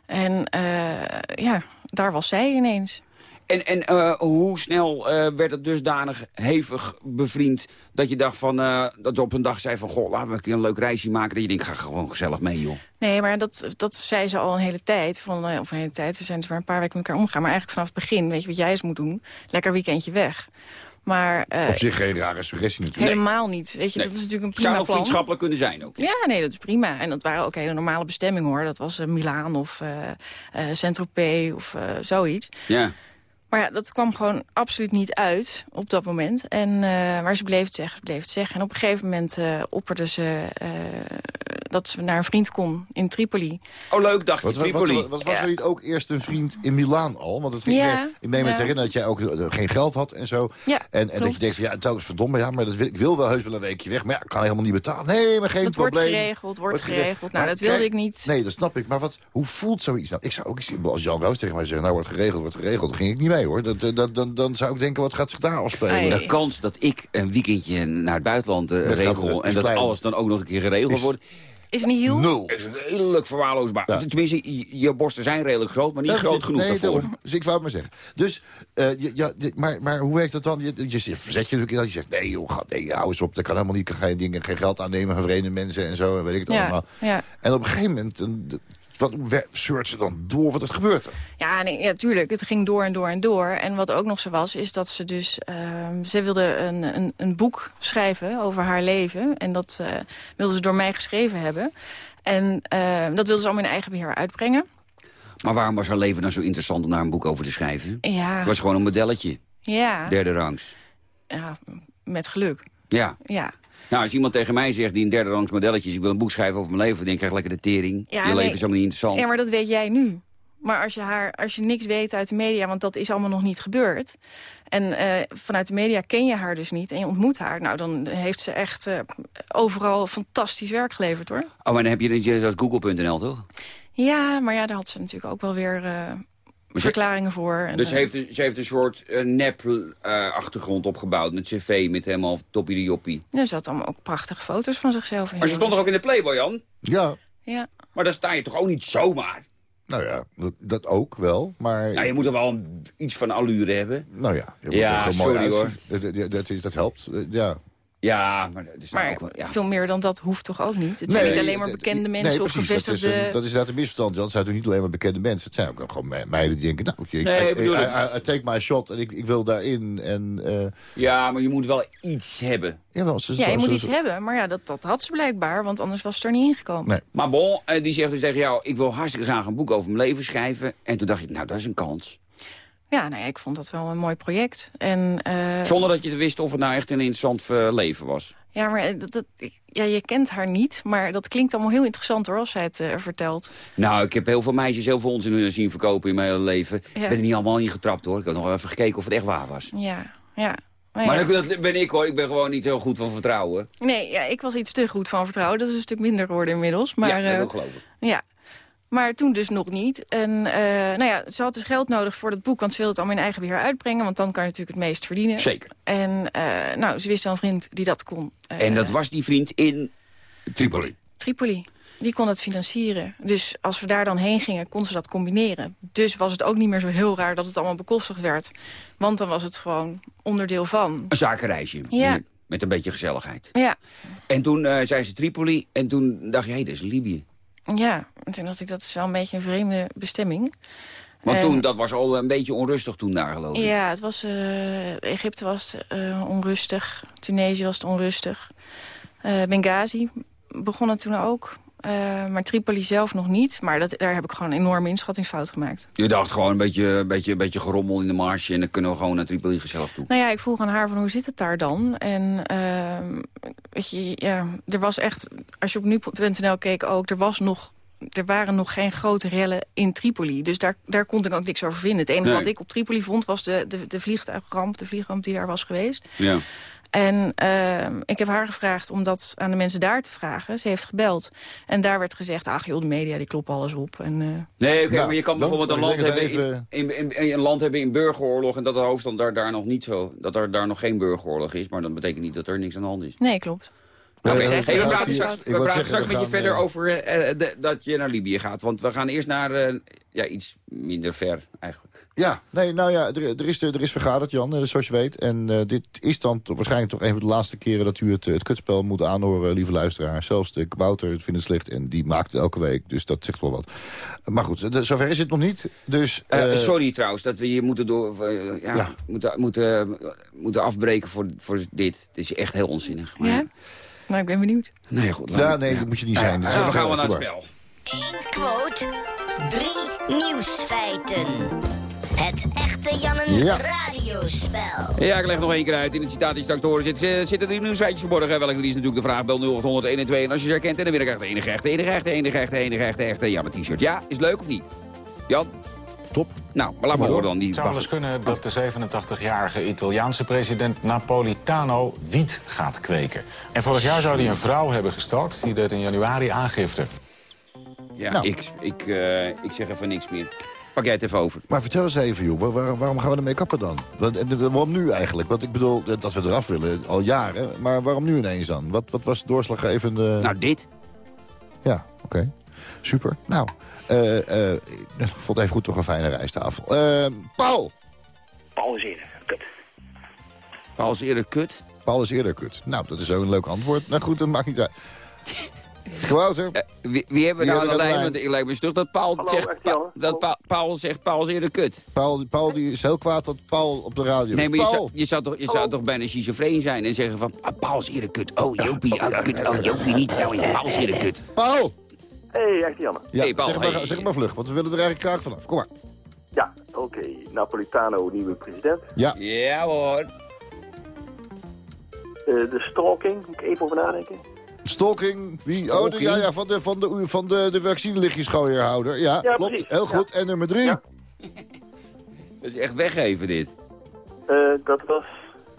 En eh, ja, daar was zij ineens. En, en eh, hoe snel eh, werd het dusdanig hevig bevriend... dat je dacht van, eh, dat je op een dag zei van... goh, laten we een keer een leuk reisje maken. Dat je denkt, ga gewoon gezellig mee, joh. Nee, maar dat, dat zei ze al een hele tijd. Van, of een hele tijd, we zijn dus maar een paar weken met elkaar omgegaan. Maar eigenlijk vanaf het begin, weet je wat jij eens moet doen? Lekker weekendje weg. Maar eh, Op zich geen rare suggestie natuurlijk. helemaal niet. Weet je, Nee. dat is natuurlijk een Zou prima nog plan. vriendschappelijk kunnen zijn ook. Ja, nee, dat is prima. En dat waren ook hele normale bestemmingen, hoor. Dat was eh, Milaan of eh eh, Saint-Tropez of eh, zoiets. Ja. Maar ja, dat kwam gewoon absoluut niet uit op dat moment. En, eh, maar ze bleef het zeggen, ze bleef het zeggen. En op een gegeven moment eh opperde ze eh, dat ze naar een vriend kon in Tripoli. Oh, leuk, dacht je, wat, Tripoli. wat, wat was Ja. er niet ook eerst een vriend in Milaan al? Want het ging, Ja, ik meen me ja. te herinneren dat jij ook geen geld had en zo. Ja, en, en dat je denkt van ja, telkens verdomme, ja, maar dat wil, ik wil wel heus wel een weekje weg. Maar ja, ik kan helemaal niet betalen. Nee, maar geen Dat wordt probleem. geregeld, wordt gere- geregeld. Nou, Maar dat wilde kijk, ik niet. Nee, dat snap ik. Maar wat, hoe voelt zoiets nou? Ik zou ook eens, als Jan Roos tegen mij zegt, nou wordt geregeld, wordt geregeld. Dan ging ik niet mee hoor. Dat, eh, dat, dan, dan zou ik denken, wat gaat zich daar afspelen? De kans dat ik een weekendje naar het buitenland eh, Dat regel... en dat klein. alles dan ook nog een keer geregeld Is- wordt... Is niet heel... Nul. is redelijk verwaarloosbaar. Ja. Tenminste, je, je borsten zijn redelijk groot, maar niet Dat- groot genoeg nee, daarvoor. daarom. Dus ik wou het maar zeggen. Dus, eh, je- ja, dit- maar, maar hoe werkt dat dan? Je, je zegt- verzet je natuurlijk dat je zegt, nee joh, ga, nee, hou eens op. Dat kan helemaal niet. Kan geen, dingen, geen geld aannemen van vreemde mensen en zo. En weet ik het Ja, allemaal. ja. En op een gegeven moment, wat, zeurt ze dan door wat er gebeurt er? Ja, nee, ja, tuurlijk. Het ging door en door en door. En wat ook nog zo was, is dat ze dus... ehm ze wilde een, een, een boek schrijven over haar leven. En dat eh, wilde ze door mij geschreven hebben. En ehm, dat wilde ze allemaal in eigen beheer uitbrengen. Maar waarom was haar leven dan zo interessant om daar een boek over te schrijven? Ja, Het was gewoon een modelletje, ja, derde rangs. ja met geluk. Ja. Ja. Nou, als iemand tegen mij zegt die een derde rangs modelletje is... ik wil een boek schrijven over mijn leven, dan denk ik krijg lekker de tering. Ja, je nee. leven is helemaal niet interessant. ja, maar dat weet jij nu. Maar als je, haar, als je niks weet uit de media, want dat is allemaal nog niet gebeurd... en eh, vanuit de media ken je haar dus niet en je ontmoet haar... nou, dan heeft ze echt eh, overal fantastisch werk geleverd, hoor. Oh, maar dan heb je dat- dat google.nl, toch? Ja, maar ja, daar had ze natuurlijk ook wel weer... eh, verklaringen voor. En, Dus eh, heeft, ze heeft een soort eh, nep-achtergrond opgebouwd met cv, met helemaal toppie de joppie. Er zat allemaal ook prachtige foto's van zichzelf in. Maar ze stond toch ook in de Playboy, Jan? Ja, Ja. Maar daar sta je toch ook niet zomaar? nou ja, dat, dat ook wel. Maar Ja, je moet er wel een- iets van allure hebben. nou ja, je moet Ja, er gewoon mooi sorry, hoor. Dat, dat, dat, is- dat helpt. Eh, Ja. Ja, maar dat is Maar ook wel... Ja. veel meer dan dat hoeft toch ook niet? Het zijn niet alleen maar bekende nee, mensen of precies, dat is gevestigde... een- Dat is, inderdaad een misverstand. Dat zijn toch niet alleen maar bekende mensen. Het zijn ook gewoon me- meiden die denken... Nou, oké, ik- Nee, ik- I, ik. I- I take my shot en ik, ik wil daarin. En, eh ja, maar je moet wel iets hebben. jawel, ze, Ja, je ze- moet ze- iets hebben, maar ja, dat, dat had ze blijkbaar, want anders was het er niet ingekomen. Nee. Maar bon, eh, die zegt dus tegen jou... ik wil hartstikke graag een boek over mijn leven schrijven. En toen dacht ik, nou, dat is een kans. Ja, nou ja, ik vond dat wel een mooi project. En, eh, Zonder dat je wist of het nou echt een interessant eh, leven was. Ja, maar eh, dat, dat, ja, je kent haar niet, maar dat klinkt allemaal heel interessant hoor, als zij het vertelt. Nou, ik heb heel veel meisjes heel veel onzin zien verkopen in mijn hele leven. Ik ben er niet allemaal in getrapt, hoor. Ik heb nog even gekeken of het echt waar was. Ja, ja. Nou Maar ja. dat, dat ben ik, hoor. Ik ben gewoon niet heel goed van vertrouwen. Nee, ja, ik was iets te goed van vertrouwen. Dat is een stuk minder geworden inmiddels. Maar, ja, dat wil ik. Ja, maar toen dus nog niet. En eh, nou ja, ze had dus geld nodig voor dat boek, want ze wilde het allemaal in eigen beheer uitbrengen, want dan kan je natuurlijk het meest verdienen. Zeker. En eh, nou, ze wist wel een vriend die dat kon. Eh, En dat was die vriend in Tripoli. Tripoli. Die kon het financieren. Dus als we daar dan heen gingen, kon ze dat combineren. Dus was het ook niet meer zo heel raar dat het allemaal bekostigd werd. Want dan was het gewoon onderdeel van. Een zakenreisje. Ja. Met een beetje gezelligheid. Ja, En toen zei ze Tripoli. En toen dacht je, hé, hey, dat is Libië. Ja. En toen dacht ik, dat is wel een beetje een vreemde bestemming. Want En- toen, dat was al een beetje onrustig toen daar, geloof ik. Ja, het was, eh, Egypte was eh, onrustig. Tunesië was het onrustig. Eh, Benghazi begon het toen ook. Eh, maar Tripoli zelf nog niet. Maar dat, daar heb ik gewoon een enorme inschattingsfout gemaakt. Je dacht gewoon een beetje, een beetje, een beetje gerommel in de marge. En dan kunnen we gewoon naar Tripoli gezellig toe. Nou ja, ik vroeg aan haar van hoe zit het daar dan? En ehm, weet je, ja, er was echt, als je op nu.nl keek ook, er was nog... Er waren nog geen grote rellen in Tripoli. Dus daar, daar kon ik ook niks over vinden. Het enige Nee. wat ik op Tripoli vond was de, de, de vliegtuigramp, de vliegramp die daar was geweest. Ja. En ehm, ik heb haar gevraagd om dat aan de mensen daar te vragen. Ze heeft gebeld. En daar werd gezegd, ach joh, de media die kloppen alles op. En, eh, Nee, oké, Nou, maar je kan bijvoorbeeld een land, hebben even- in, in, in- een land hebben in burgeroorlog... en dat de hoofdstand daar, daar nog niet zo... dat er daar nog geen burgeroorlog is. Maar dat betekent niet dat er niks aan de hand is. nee, klopt. Hey, we praten straks, ik we wou praten zeggen, straks met je verder eh, over eh, eh, de- dat je naar Libië gaat. Want we gaan eerst naar eh, ja, iets minder ver eigenlijk. Ja, nee, nou ja, er, er, is, er is vergaderd, Jan, zoals je weet. En eh, dit is dan toch waarschijnlijk toch een van de laatste keren... dat u het, het kutspel moet aanhoren, lieve luisteraar. Zelfs de kabouter vindt het slecht en die maakt het elke week. Dus dat zegt wel wat. Maar goed, de- zover is het nog niet. Dus, sorry trouwens dat we hier moeten, door, ja, Ja. Moeten, moeten, moeten afbreken voor, voor dit. Het is echt heel onzinnig. Maar, Ja? Nou, ik ben benieuwd. Nou ja, goed. Ja, nee, dat moet je niet zijn. Dan gaan we naar het spel. Eén quote, drie nieuwsfeiten. Het echte Jannen Ja. radiospel. Ja, ik leg nog één keer uit. In het citaat die straks te horen zit, eh, zitten drie nieuwsfeitjes verborgen. Welke drie is natuurlijk de vraag. Bel 0800 112. En als je ze herkent, en dan weer krijgt de enige echte, enige echte, enige echte, enige echte, echte Jan t-shirt. Ja, is het leuk of niet? Jan? Top. Nou, maar laat maar horen dan. Die Het zou wel eens kunnen dat de 87-jarige Italiaanse president Napolitano wiet gaat kweken. En vorig jaar zou hij een vrouw hebben gestalkt. Die deed in januari aangifte. Ja, Nou. ik, ik, eh, ik zeg even niks meer. Pak jij het even over. Maar vertel eens even, joh. Waar- waar- waarom gaan we ermee kappen dan? Waarom nu eigenlijk? Want ik bedoel, eh, dat we eraf willen, al jaren. Maar waarom nu ineens dan? Wat, wat was de doorslaggevende... Nou, dit. Ja, oké. Super. Nou, eh, eh, ik vond even goed toch een fijne rijsttafel. Eh, Paul! Paul is eerder. Kut. Paul is eerder kut. Paul is eerder kut. Nou, dat is ook een leuk antwoord. Nou goed, dat maakt niet uit. Wouter? Eh, wie, wie hebben we nou aan de lijn? lijn? Want ik lijkt me stug dat Paul Hallo, zegt... Pa- dat Pa- Paul zegt Paul is eerder kut. Paul, Paul die is heel kwaad dat Paul op de radio Nee, maar je Paul! zou, je zou toch, je zou toch bijna schizofreen zijn en zeggen van... Ah, Paul is eerder kut. Oh, Jopie, oh, kut. Oh, Jopie niet. Nou, Paul is eerder kut. Paul! Hey, echt Janne. Ja, Hey, Paul, zeg, maar, hey. zeg maar vlug, want we willen er eigenlijk graag vanaf. Kom maar. Ja, oké. Napolitano, nieuwe president. Ja, Ja hoor. Eh, de stalking, moet ik even over nadenken. stalking. Wie? Oh, de, ja, ja, van de, van de, van de, de vaccinelichtjesgooierhouder. Ja, Ja, klopt. precies. Heel goed. En nummer drie. Ja. Dat is echt weggeven dit. Eh, dat was...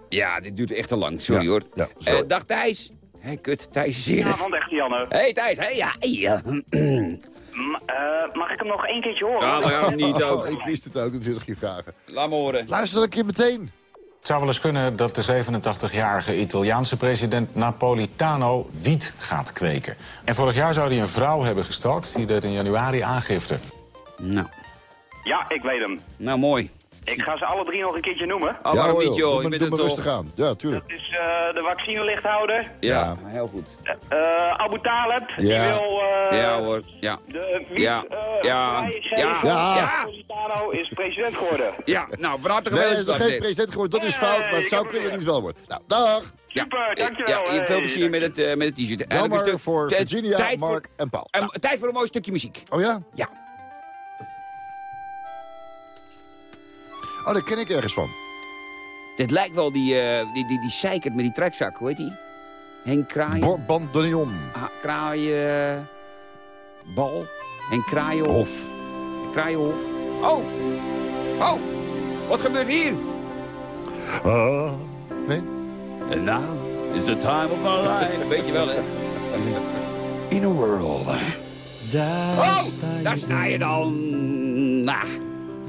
Ja, dit duurt echt te lang. Sorry Ja, hoor. ja, Eh, dag Thijs. Hé, kut. Thijs is eerder. van de echte Janne. Hé hey, Thijs. Hé, ja. Hey, ja. eh, mag ik hem nog één keertje horen? Ja, maar ja, niet ook. Oh, ik wist het ook, natuurlijk je vragen. Laat me horen. Luister dan een keer meteen. Het zou wel eens kunnen dat de 87-jarige Italiaanse president Napolitano wiet gaat kweken. En vorig jaar zou hij een vrouw hebben gestalkt. Die deed in januari aangifte. Nou. Ja, ik weet hem. Nou, mooi. Ik ga ze alle drie nog een keertje noemen. Oh, waarom niet, joh? Doe Je maar, bent doe er maar toch... rustig aan. Ja, tuurlijk. Dat is eh, de vaccinelichthouder. Ja, heel goed. Eh Abu Taleb, die Ja. wil eh, Ja hoor, ja. de wiet Ja. Ja. Ja. Ja. Is president geworden. Ja, nou, van harte Nee, hij is nog geen president geworden. Dat is fout, maar het zou kunnen dat hij het wel wordt. Nou, dag. Ja, Super, dankjewel. Ja, veel Hey, plezier met het, met het t-shirt. En Jammer een stuk- voor tijd- Virginia, Mark en Paul. Tijd voor een mooi stukje muziek. Oh ja? Ja. Oh, daar ken ik ergens van. Dit lijkt wel die, eh die, die, die zeikert met die trekzak, hoe heet die? Henk Kraaien. Borbandonion. Ah, kraaien... Bal. Henk Kraaienhof. Hof. Kraaienhof. Oh! Oh! Wat gebeurt hier? Ah. Nee? And now is the time of my life. Weet je wel, hè? In a world. Daar Oh, sta je daar sta je dan. Nou.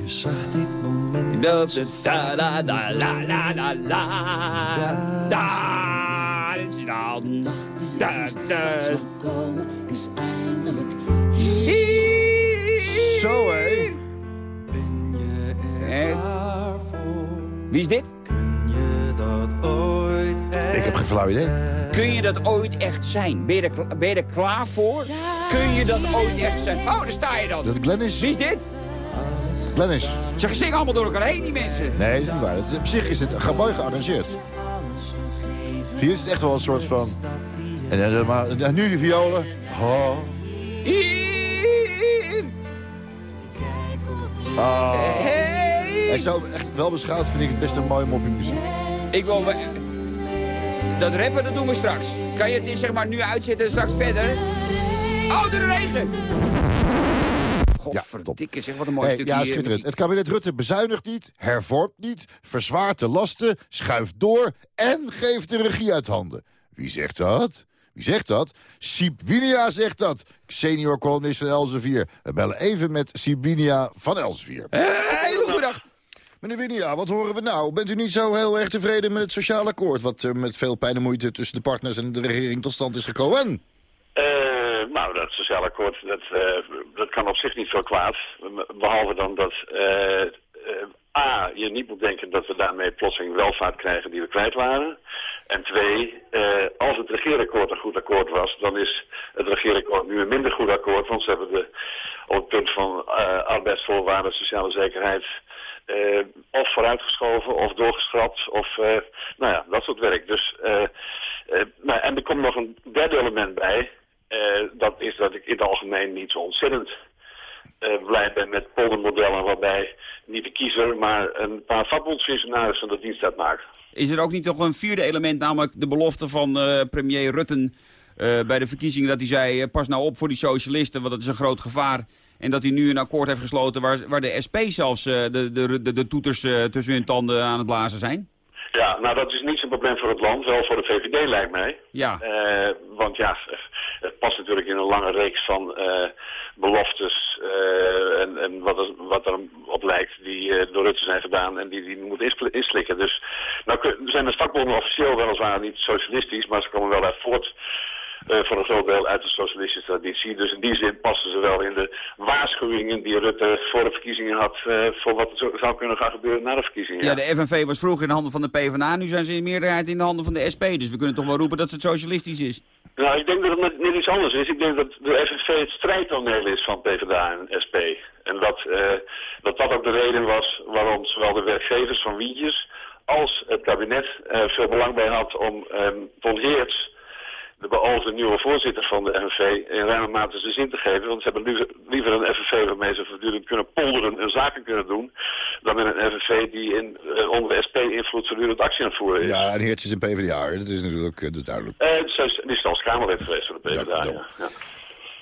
Je zag dit moment Dat is da la la la la la la. Daar is hij dan. Da, da. komen is eindelijk Hier. Zo, hé. Ben je er klaar voor? Wie is dit? Kun je dat ooit echt Ik heb geen flauw idee. Kun je dat ooit echt zijn? Ben je er, kla- ben je er klaar voor? Kun je dat ooit echt zijn? Oh, daar sta je dan. Dat het Glenn is? Wie is dit? Glenn is. Ze zingen allemaal door elkaar heen, die mensen. Nee, dat is niet waar. Het, op zich is het mooi gearrangeerd. Hier is het echt wel een soort van... En, en, maar, en nu die violen. Oh. Ah. Hey. Hij zou echt wel beschouwd, vind ik het best een mooie moppiemuziek. Ik wil... Dat rappen, dat doen we straks. Kan je het zeg maar nu uitzetten en straks verder? Oh, de regen! Godverdikke, zeg wat een mooi Hey, stukje ja, schitterend. Het kabinet Rutte bezuinigt niet, hervormt niet, verzwaart de lasten, schuift door en geeft de regie uit handen. Wie zegt dat? Wie zegt dat? Sibinia zegt dat. Senior columnist van Elsevier. We bellen even met Sibinia van Elsevier. Hey, goedemiddag. Meneer Winia, wat horen we nou? Bent u niet zo heel erg tevreden met het sociaal akkoord... wat eh, met veel pijn en moeite tussen de partners en de regering tot stand is gekomen? Eh, nou, dat sociaal akkoord, dat, eh, dat kan op zich niet veel kwaad. Behalve dan dat eh, A, je niet moet denken dat we daarmee plotseling welvaart krijgen die we kwijt waren. En twee, als het regeerakkoord een goed akkoord was, dan is het regeerakkoord nu een minder goed akkoord. Want ze hebben de, op het punt van arbeidsvoorwaarden, sociale zekerheid... of vooruitgeschoven of doorgeschrapt of nou ja, dat soort werk. Dus, nou, en er komt nog een derde element bij. Eh, dat is dat ik in het algemeen niet zo ontzettend eh, blij ben met poldermodellen waarbij niet de kiezer, maar een paar vakbondsfunctionarissen de dienst uitmaken. Is er ook niet nog een vierde element, namelijk de belofte van eh, premier Rutten... bij de verkiezingen dat hij zei, pas nou op voor die socialisten, want dat is een groot gevaar. En dat hij nu een akkoord heeft gesloten waar, waar de SP zelfs de, de, de, toeters tussen hun tanden aan het blazen zijn. Ja, nou dat is niet zo'n probleem voor het land, wel voor de VVD lijkt mij. Ja. Eh, want ja, het past natuurlijk in een lange reeks van eh, beloftes eh, en, en wat, er, wat er op lijkt die door Rutte zijn gedaan en die die moet insl- inslikken. Dus nou zijn de vakbonden officieel weliswaar niet socialistisch, maar ze komen wel uit voort voor een groot deel uit de socialistische traditie. Dus in die zin passen ze wel in de waarschuwingen die Rutte voor de verkiezingen had eh, voor wat er zo- zou kunnen gaan gebeuren na de verkiezingen. Ja, de FNV was vroeger in de handen van de PvdA, nu zijn ze in meerderheid in de handen van de SP. Dus we kunnen toch wel roepen dat het socialistisch is. Nou, ik denk dat het net, iets anders is. Ik denk dat de FNV het strijdtoneel is van PvdA en SP. En dat, eh, dat dat ook de reden was waarom zowel de werkgevers van Wientjes als het kabinet eh, veel belang bij had om ehm Ton Heerts, de beoogde nieuwe voorzitter van de FNV, in ruime mate zijn zin te geven. Want ze hebben liever, liever een FNV waarmee ze voortdurend kunnen polderen en zaken kunnen doen, dan met een FNV die in, eh, onder de SP-invloed voortdurend actie aan het voeren is. Ja, en Heertjes is een PvdA, dat is natuurlijk eh, dat is duidelijk. Eh, ze is- die is zelfs Kamerlid geweest voor de PvdA, ja. ja.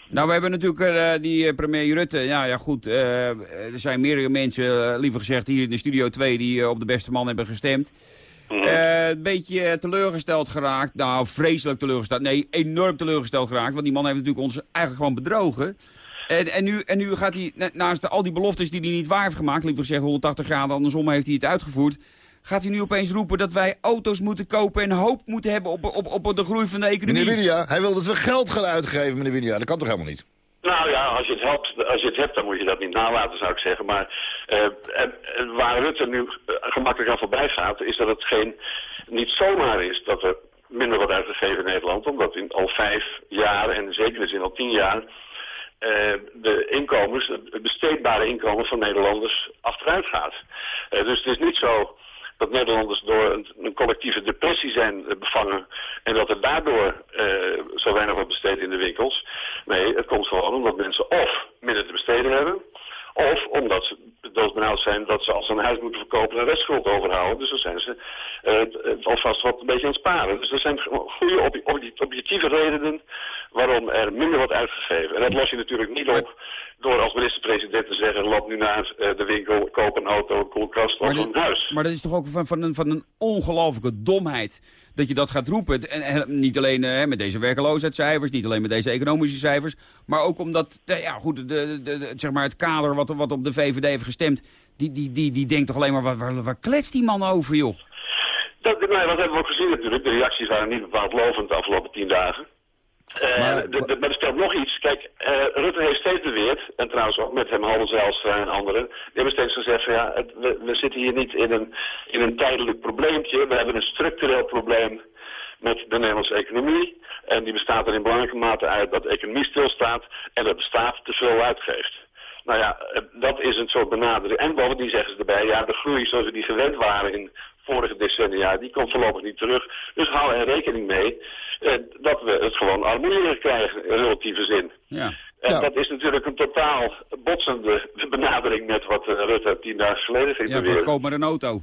Nou, we hebben natuurlijk eh, die eh, premier Rutte. Ja, ja goed. eh, er zijn meerdere mensen, eh, liever gezegd hier in de Studio 2, die eh, op de beste man hebben gestemd. Eh, een beetje eh, teleurgesteld geraakt. Nou, vreselijk teleurgesteld. Nee, enorm teleurgesteld geraakt. Want die man heeft natuurlijk ons eigenlijk gewoon bedrogen. En, en, nu, en nu gaat hij, na- naast al die beloftes die hij niet waar heeft gemaakt... liever gezegd 180 graden, andersom heeft hij het uitgevoerd... gaat hij nu opeens roepen dat wij auto's moeten kopen... en hoop moeten hebben op, op, op de groei van de economie. Meneer Winia, hij wil dat we geld gaan uitgeven, meneer Winia. Dat kan toch helemaal niet? Nou ja, als je, het helpt, als je het hebt, dan moet je dat niet nalaten, zou ik zeggen. Maar eh, waar Rutte nu eh, gemakkelijk aan voorbij gaat, is dat het geen, niet zomaar is dat er minder wordt uitgegeven in Nederland. Omdat in al vijf jaar, en is in al tien jaar, eh, de inkomens, het besteedbare inkomen van Nederlanders achteruit gaat. Dus het is niet zo dat Nederlanders door een, collectieve depressie zijn eh, bevangen en dat er daardoor eh, zo weinig wordt besteed in de winkels. Nee, het komt gewoon omdat mensen of minder te besteden hebben, of omdat ze doodbenauwd zijn dat ze als ze een huis moeten verkopen een restschuld overhouden. Dus dan zijn ze het alvast wat een beetje aan het sparen. Dus er zijn goede ob- ob- objectieve redenen waarom er minder wordt uitgegeven. En dat los je natuurlijk niet op door als minister-president te zeggen... loop nu naar eh, de winkel, koop een auto, een koelkast of een huis. Maar dat is toch ook van, van, een, van een ongelofelijke domheid dat je dat gaat roepen. En, en niet alleen eh, met deze werkeloosheidscijfers, niet alleen met deze economische cijfers... maar ook omdat ja, goed, de, de, de- zeg maar het kader wat, wat op de VVD heeft gestemd... die, die, die, die denkt toch alleen maar, waar, waar, waar kletst die man over, joh? Dat, nee, dat hebben we ook gezien natuurlijk. De reacties waren niet bepaald lovend de afgelopen tien dagen. Eh, Maar- maar er speelt nog iets. Kijk, eh, Rutte heeft steeds beweerd, en trouwens ook met hem Halden Zijlstra en anderen, die hebben steeds gezegd van ja, het- we, we zitten hier niet in een, in een tijdelijk probleempje. We hebben een structureel probleem met de Nederlandse economie. En die bestaat er in belangrijke mate uit dat de economie stilstaat en dat de staat te veel uitgeeft. Nou ja, eh, dat is een soort benadering. En bovendien zeggen ze erbij, ja, de groei zoals we die gewend waren in vorige decennia, die komt voorlopig niet terug. Dus hou er rekening mee eh, dat we het gewoon armoediger krijgen in relatieve zin. Ja. En dat is natuurlijk een totaal botsende benadering met wat eh, Rutte tien dagen geleden ging Ja, voor beweren. koop maar een auto.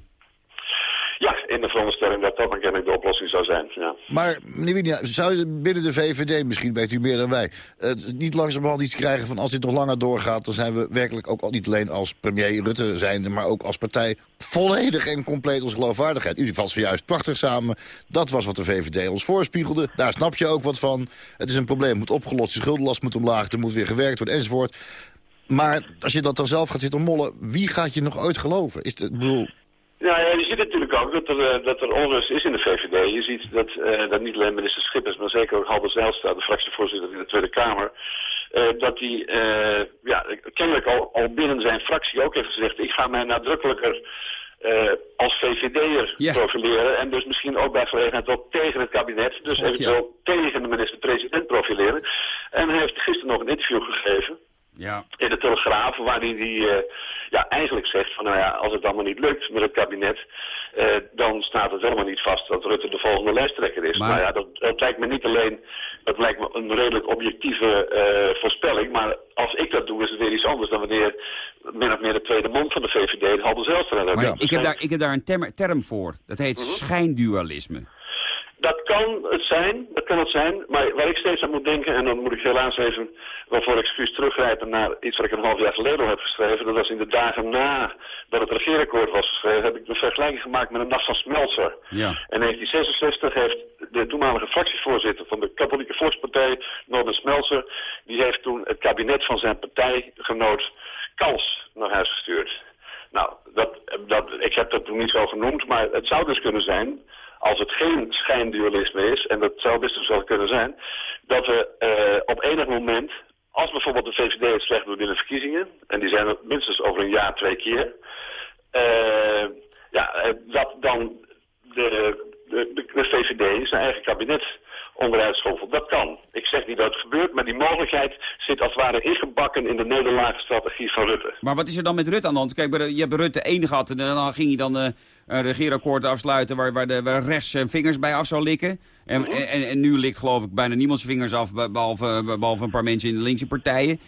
Ja, in de veronderstelling dat dat kennelijk de oplossing zou zijn. Ja. Maar meneer Winia, zou je binnen de VVD, misschien weet u meer dan wij... eh, niet langzamerhand iets krijgen van als dit nog langer doorgaat... dan zijn we werkelijk ook al niet alleen als premier Rutte zijnde... maar ook als partij volledig en compleet onze geloofwaardigheid. U valt zojuist prachtig samen. Dat was wat de VVD ons voorspiegelde. Daar snap je ook wat van. Het is een probleem, moet opgelost, de schuldenlast moet omlaag... er moet weer gewerkt worden, enzovoort. Maar als je dat dan zelf gaat zitten mollen... wie gaat je nog ooit geloven? Is het, bedoel, Ja, ja, je ziet natuurlijk ook dat er, eh, dat er onrust is in de VVD. Je ziet dat, eh, dat niet alleen minister Schippers, maar zeker ook Halber Zijlstra, de fractievoorzitter in de Tweede Kamer, eh, dat hij ja, kennelijk al, al binnen zijn fractie ook heeft gezegd, ik ga mij nadrukkelijker als VVD'er profileren en dus misschien ook bij gelegenheid wel tegen het kabinet, dus God, eventueel tegen de minister-president profileren. En hij heeft gisteren nog een interview gegeven Ja. in de Telegraaf, waarin hij eh, ja, eigenlijk zegt van nou ja, als het allemaal niet lukt met het kabinet, eh, dan staat het helemaal niet vast dat Rutte de volgende lijsttrekker is. Maar- Nou ja, dat, dat lijkt me niet alleen, dat lijkt me een redelijk objectieve eh, voorspelling, maar als ik dat doe is het weer iets anders dan wanneer min of meer de tweede mond van de VVD, dat Maar doet. ik, heb daar, ik heb daar een term, term voor. Dat heet schijndualisme. Dat kan het zijn, dat kan het zijn. Maar waar ik steeds aan moet denken, en dan moet ik helaas even waarvoor excuus teruggrijpen naar iets wat ik een half jaar geleden al heb geschreven. Dat was in de dagen na dat het regeerakkoord was geschreven, heb ik een vergelijking gemaakt met een nacht van Smeltzer. Ja. In 1966 heeft de toenmalige fractievoorzitter van de katholieke volkspartij, Norbert Smeltzer, die heeft toen het kabinet van zijn partijgenoot Kals naar huis gestuurd. Nou, dat, dat, ik heb dat toen niet zo genoemd, maar het zou dus kunnen zijn, als het geen schijndualisme is, en dat zou best wel kunnen zijn, dat we eh, op enig moment, als bijvoorbeeld de VVD het slecht doet in de verkiezingen, en die zijn er minstens over een jaar twee keer, eh, ja, eh, dat dan de, de, de, de VVD zijn eigen kabinet onderuit. Dat kan. Ik zeg niet dat het gebeurt, maar die mogelijkheid zit als het ware ingebakken in de nederlaagstrategie van Rutte. Maar wat is er dan met Rutte aan de hand? Kijk, je hebt Rutte 1 gehad en dan ging hij dan een regeerakkoord afsluiten waar, waar, de, waar rechts zijn vingers bij af zou likken. En, Mhm. en, en nu likt geloof ik bijna niemand zijn vingers af, be- behalve, behalve een paar mensen in de linkse partijen.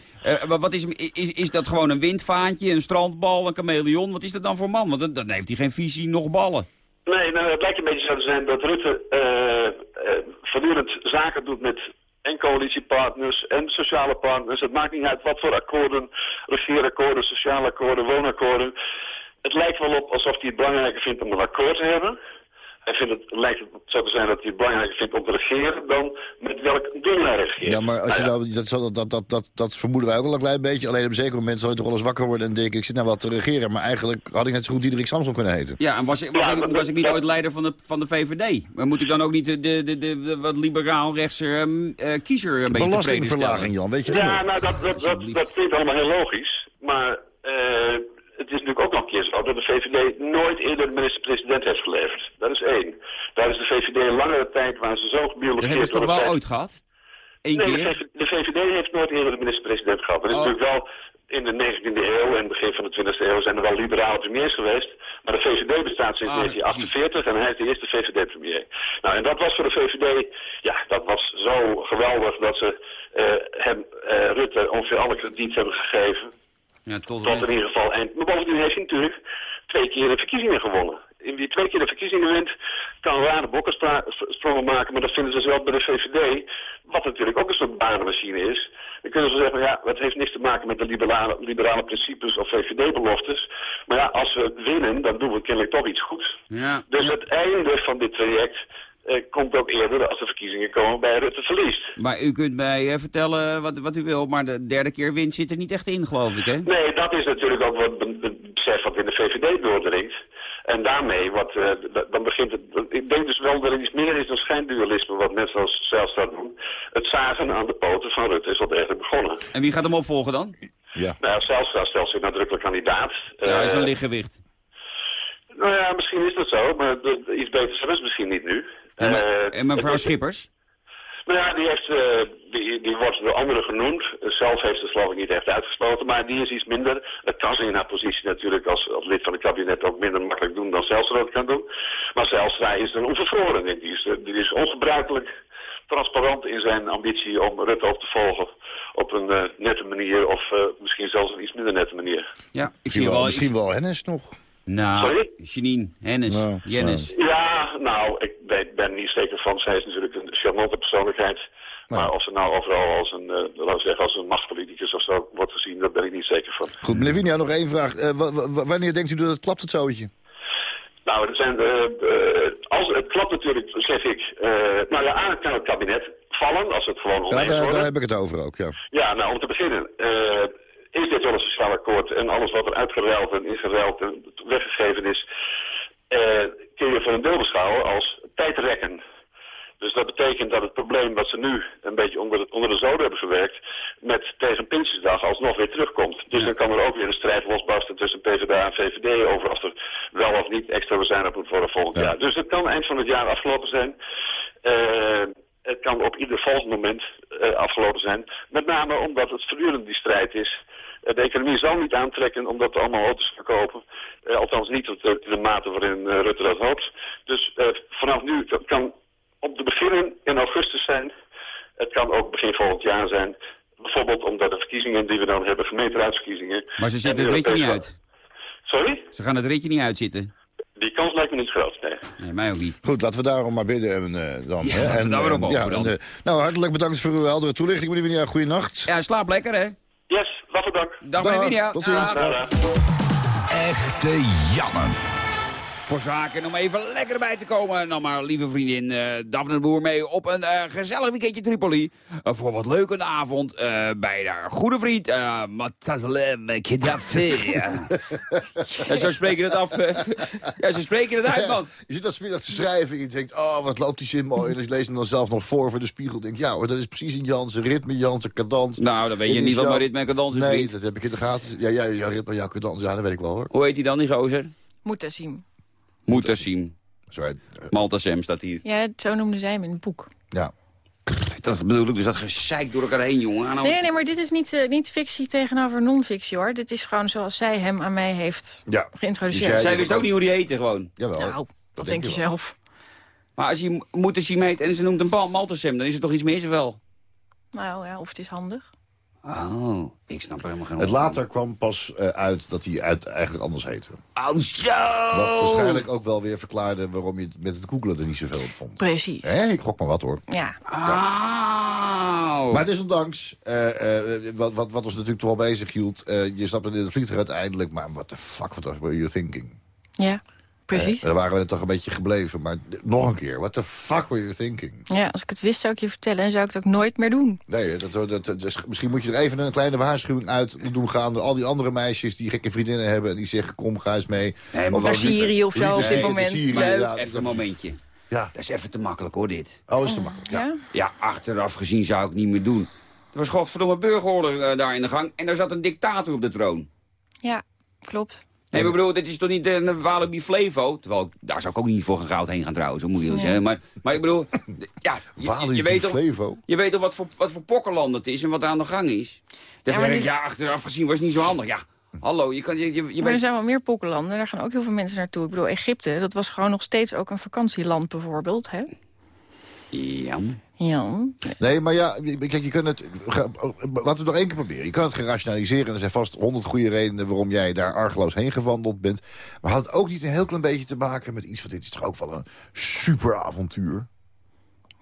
Maar wat is, is, is dat gewoon een windvaantje, een strandbal, een chameleon? Wat is dat dan voor man? Want dan, dan heeft hij geen visie, nog ballen. Nee, nou, het lijkt een beetje zo te zijn dat Rutte eh, voortdurend zaken doet met en coalitiepartners en sociale partners. Het maakt niet uit wat voor akkoorden, regeerakkoorden, sociale akkoorden, woonakkoorden. Het lijkt wel op alsof hij het belangrijker vindt om een akkoord te hebben. hij vindt het, lijkt het zo te zijn dat hij het belangrijker vindt om te regeren dan met welk doel hij regeert. Ja, maar als je Nou ja, nou, dat, dat, dat, dat, dat vermoeden wij ook wel een klein beetje. Alleen op een zeker moment zal je toch wel eens wakker worden en denken... ik zit nou wat te regeren, maar eigenlijk had ik net zo goed Diederik Samson kunnen heten. Ja, en was, ik- was, ik, was ik niet ooit leider van de, van de VVD? Maar moet ik dan ook niet de, de, de, de, de wat liberaal-rechtse ehm, eh, kiezer een beetje Belastingverlaging? Jan, weet je dat Ja, nou, dat, dat, dat, dat klinkt allemaal heel logisch. Maar eh, het is natuurlijk ook nog een keer zo dat de VVD nooit eerder de minister-president heeft geleverd. Dat is één. Daar is de VVD een langere tijd waar ze zo Dat gebiologeerd hebben ze toch het wel ooit gehad? Eén nee, keer? De, VV de VVD heeft nooit eerder de minister-president gehad. Er is Oh. natuurlijk wel in de 19e eeuw en begin van de 20e eeuw zijn er wel liberale premiers geweest. Maar de VVD bestaat sinds Ah, 1948 en hij is de eerste VVD-premier. Nou, en dat was voor de VVD, ja, dat was zo geweldig dat ze eh, hem, eh, Rutte, ongeveer alle krediet hebben gegeven. Ja, tot Tot in ieder geval eind. Maar bovendien heeft hij natuurlijk twee keer de verkiezingen gewonnen. In die twee keer de verkiezingen wint, kan rare bokkensprongen maken, maar dat vinden ze zelf bij de VVD. Wat natuurlijk ook een soort banenmachine is. Dan kunnen ze zeggen, ja, dat heeft niks te maken met de liberale, liberale principes of VVD-beloftes. Maar ja, als we winnen, dan doen we kennelijk toch iets goeds. Ja. Dus het einde van dit traject komt ook eerder als de verkiezingen komen bij Rutte verliest. Maar u kunt mij eh, vertellen wat, wat u wil, maar de derde keer win zit er niet echt in, geloof ik, hè? Nee, dat is natuurlijk ook wat be- besef wat in de VVD doordringt. En daarmee, wat, eh, dan begint het... Ik denk dus wel dat er iets meer is dan schijndualisme, wat net zoals Zijlstra doen. Het zagen aan de poten van Rutte is wel degelijk begonnen. En wie gaat hem opvolgen dan? Ja. Nou, Zijlstra stelt zich nadrukkelijk kandidaat. Ja, hij is Eh, een lichtgewicht. Nou ja, misschien is dat zo, maar de, de- iets beters is misschien niet nu. En, Eh, en mevrouw Schippers? Nou ja, die, heeft, eh, die, die wordt door anderen genoemd. Zelf heeft ze geloof ik niet echt uitgesloten, maar die is iets minder. Dat kan ze in haar positie natuurlijk als, als lid van het kabinet ook minder makkelijk doen dan Zijlstra dat kan doen. Maar Zijlstra is een onvervroren. Die is, die is ongebruikelijk transparant in zijn ambitie om Rutte op te volgen op een eh, nette manier of eh, misschien zelfs een iets minder nette manier. Ja, ik zie Misschien wel... misschien wel Hennis nog. Nou, Sorry? Janine, Hennis, Nou, Jennis. Ja, nou, ik ben, niet zeker van. Zij is natuurlijk een charmante persoonlijkheid. Maar of ze nou overal als een, eh, laten we zeggen, als een machtspoliticus of zo wordt gezien, daar ben ik niet zeker van. Goed, meneer Winia, nog één vraag. Eh, wa- wa- wanneer denkt u dat het klapt, het zootje? Nou, er zijn, eh, als, het klopt natuurlijk, zeg ik, eh, nou ja, aan kan het kabinet vallen, als het gewoon Ja, daar, wordt. daar heb ik het over ook, ja. Ja, nou, om te beginnen. Is dit wel een sociaal akkoord en alles wat er uitgeruild en ingeruild en weggegeven is, eh, kun je voor een deel beschouwen als tijdrekken. Dus dat betekent dat het probleem wat ze nu een beetje onder de, onder de zoden hebben gewerkt, met tegen Pinsjesdag alsnog weer terugkomt. Dus dan kan er ook weer een strijd losbarsten tussen PvdA en VVD over of er wel of niet extra bezuinigd moet worden volgend jaar. Dus het kan eind van het jaar afgelopen zijn. Eh, het kan op ieder volgend moment eh, afgelopen zijn. Met name omdat het voortdurend die strijd is. Eh, de economie zal niet aantrekken omdat we allemaal auto's verkopen. Eh, althans niet tot de, de mate waarin Rutte dat hoopt. Dus vanaf nu, dat kan op te beginnen in augustus zijn. Het kan ook begin volgend jaar zijn. Bijvoorbeeld omdat de verkiezingen die we dan hebben, gemeenteraadsverkiezingen... Maar ze en zetten het ritje niet uit. Sorry? Ze gaan het ritje niet uitzitten. Die kans lijkt me niet groot, nee. Nee, mij ook niet. Goed, laten we daarom maar bidden en, eh, dan. Ja, hè. we en, op eh, hopen ja, dan. en, eh, nou, hartelijk bedankt voor uw heldere toelichting, meneer Winia. Goeienacht. Ja, slaap lekker, hè? Yes, waarvoor dank. Dag, Dag, meneer Winia. tot ziens. Echte jammer. Voor zaken om even lekker bij te komen. Nou maar, lieve vriendin eh Daphne de Boer mee op een eh, gezellig weekendje Tripoli. Eh, voor wat leuke avond eh, bij haar goede vriend uh, Matazalem Gaddafi. ja, zo spreek je het af. ja, zo spreek je het uit, man. Je zit dat smiddag te schrijven en je denkt, oh, wat loopt die zin mooi. En je leest hem dan zelf nog voor voor de spiegel. denk ja hoor, dat is precies in Jansen, ritme Jansen, cadans. Nou, dan weet je niet wat mijn ritme en cadans is, Nee, vriend. dat heb ik in de gaten. Ja, ja, ja, ritme, jouw cadans, ja, dat weet ik wel hoor. Hoe heet hij dan, die gozer? Mutassim. Mutassim. Sorry. Maltasem staat hier. Ja, zo noemden zij hem in het boek. Ja. Dat bedoel ik, dus dat gezeik door elkaar heen, jongen. Nee, nee, maar dit is niet, eh, niet fictie tegenover non-fictie, hoor. Dit is gewoon zoals zij hem aan mij heeft Ja. geïntroduceerd. Zij wist ook niet hoe die heette, gewoon. Jawel. Nou, dat denk je zelf. Maar als je Mutassim heet en ze noemt hem Maltasem, dan is er toch iets mis, of wel? Nou ja, of het is handig. Oh, ik snap er helemaal geen Het later kwam pas eh, uit dat hij uit eigenlijk anders heette. Oh, zo! Wat waarschijnlijk ook wel weer verklaarde waarom je het met het googelen er niet zoveel op vond. Precies. Hè, ik gok maar wat hoor. Ja. Oh. Maar desondanks, eh, eh, wat, wat, wat ons natuurlijk toch wel bezig hield... eh, je stapte in de vliegtuig uiteindelijk, maar what the fuck, what were you thinking? Ja, Precies. Eh, daar waren we net toch een beetje gebleven. Maar nog een keer, what the fuck were you thinking? Ja, als ik het wist zou ik je vertellen en zou ik het ook nooit meer doen. Nee, dat, dat, dat, dus misschien moet je er even een kleine waarschuwing uit doen gaan. Al die andere meisjes die gekke vriendinnen hebben... en die zeggen, kom, ga eens mee. Nee, maar Of naar Syrië of zo op dit moment. Syrië, Leuk. ja, Even een momentje. Ja. Dat is even te makkelijk hoor, dit. Oh, is te makkelijk. Ja. Ja? Ja, achteraf gezien zou ik niet meer doen. Er was godverdomme burgeroorlog eh, daar in de gang en daar zat een dictator op de troon. Ja, klopt. Nee, maar ik bedoel, dit is toch niet een een Walibi Flevo? Terwijl, ik- daar zou ik ook niet voor goud heen gaan trouwens, zo moet je zeggen. Maar, maar ik bedoel, ja, je, weet toch, Flevo. je weet toch wat voor, wat voor pokkerland het is en wat er aan de gang is? Dan Ja, ik, ja, achteraf gezien was het niet zo handig. Ja, hallo, je, kan, je, je, je Maar er zijn wel meer pokkenlanden. Daar gaan ook heel veel mensen naartoe. Ik bedoel, Egypte, dat was gewoon nog steeds ook een vakantieland bijvoorbeeld. Hè? Ja, Ja. Nee, maar ja, kijk, je kunt het... Laten we het nog één keer proberen. Je kan het gerationaliseren. En er zijn vast honderd goede redenen waarom jij daar argeloos heen gewandeld bent. Maar had het ook niet een heel klein beetje te maken met iets van... Dit is toch ook wel een super avontuur?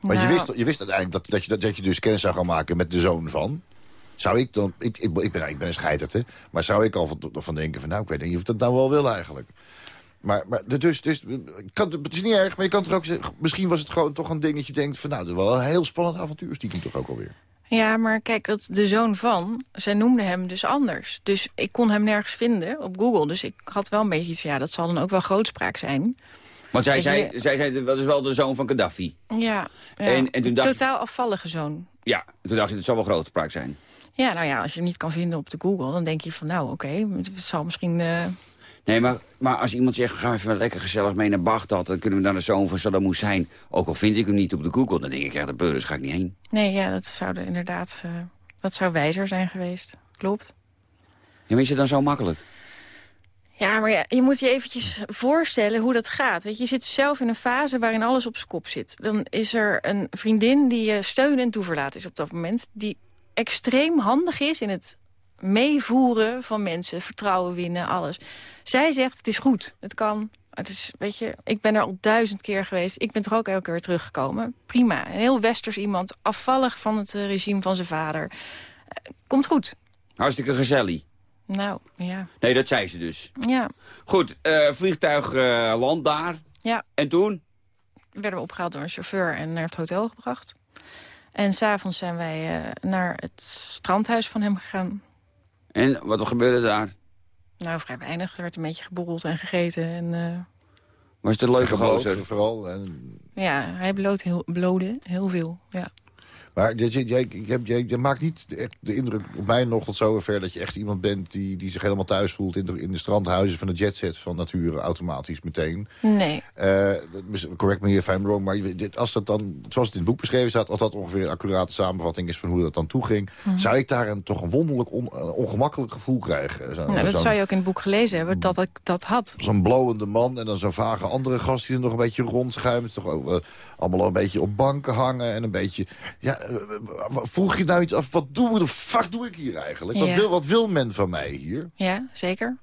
Maar je, Nou. wist, je wist uiteindelijk dat, dat, je, dat, dat je dus kennis zou gaan maken met de zoon van. Zou ik dan... Ik, ik, ik ben, ik ben een scheiterd, hè. Maar zou ik al van, van denken van... Nou, ik weet niet of ik dat nou wel wil eigenlijk. Maar, maar dus, dus kan, het is niet erg, maar je kan er ook zeggen... Misschien was het gewoon toch een ding dat je denkt van... Nou, dat is wel een heel spannend avontuur stiekem toch ook alweer. Ja, maar kijk, dat de zoon van, zij noemde hem dus anders. Dus ik kon hem nergens vinden op Google. Dus ik had wel een beetje iets van, ja, dat zal dan ook wel grootspraak zijn. Want zij zei, je- zij zei, dat is wel de zoon van Gaddafi. Ja, ja. En- en toen dacht je- totaal afvallige zoon. Ja, toen dacht je, het zal wel grote spraak zijn. Ja, nou ja, als je hem niet kan vinden op de Google, dan denk je van, nou oké, het zal misschien... eh, Nee, maar, maar als iemand zegt, ga even lekker gezellig mee naar Bagdad... dan kunnen we naar de zoon van Saddam Hussein. Ook al vind ik hem niet op de Google, dan denk ik, ja, de beurus ga ik niet heen. Nee, ja, dat zou er inderdaad, eh, dat zou wijzer zijn geweest. Klopt. Ja, maar is het dan zo makkelijk? Ja, maar ja, je moet je eventjes voorstellen hoe dat gaat. Weet je, je zit zelf in een fase waarin alles op zijn kop zit. Dan is er een vriendin die je steun en toeverlaat is op dat moment... die extreem handig is in het meevoeren van mensen, vertrouwen winnen, alles. Zij zegt, het is goed, het kan. Het is, weet je, ik ben er al duizend keer geweest. Ik ben toch ook elke keer weer teruggekomen. Prima, een heel westers iemand, afvallig van het eh, regime van zijn vader. Eh, Komt goed. Hartstikke gezellig. Nou, ja. Nee, dat zei ze dus. Ja, Goed, eh, vliegtuig eh land daar. ja. En toen? werden we opgehaald door een chauffeur en naar het hotel gebracht. En s'avonds zijn wij naar het strandhuis van hem gegaan. En wat gebeurde daar? Nou, vrij weinig. Er werd een beetje geborreld en gegeten. En, eh, Was het een leuke gozer? vooral. En, ja, hij bloot heel, blode heel veel. Ja. Maar jij, jij, jij maakt niet de, echt de indruk op mij nog tot zover... dat je echt iemand bent die, die zich helemaal thuis voelt... in de, in de strandhuizen van de jetset van nature automatisch meteen. Nee. Eh, correct me if I'm wrong, maar je- dit- als dat dan, zoals het in het boek beschreven staat... als dat ongeveer een accurate samenvatting is van hoe dat dan toeging... Mhm. zou ik daar een, toch een wonderlijk on- een ongemakkelijk gevoel krijgen. Zo- Nou, dat zou je ook in het boek gelezen hebben, dat ik dat had. Zo'n blowende man en dan zo'n vage andere gast die er nog een beetje rondschuimt. Toch ook eh, allemaal een beetje op banken hangen en een beetje... Ja, eh, vroeg je nou iets af, wat doen de fuck doe ik hier eigenlijk? Wat, Ja. wil, wat wil men van mij hier? Ja, zeker.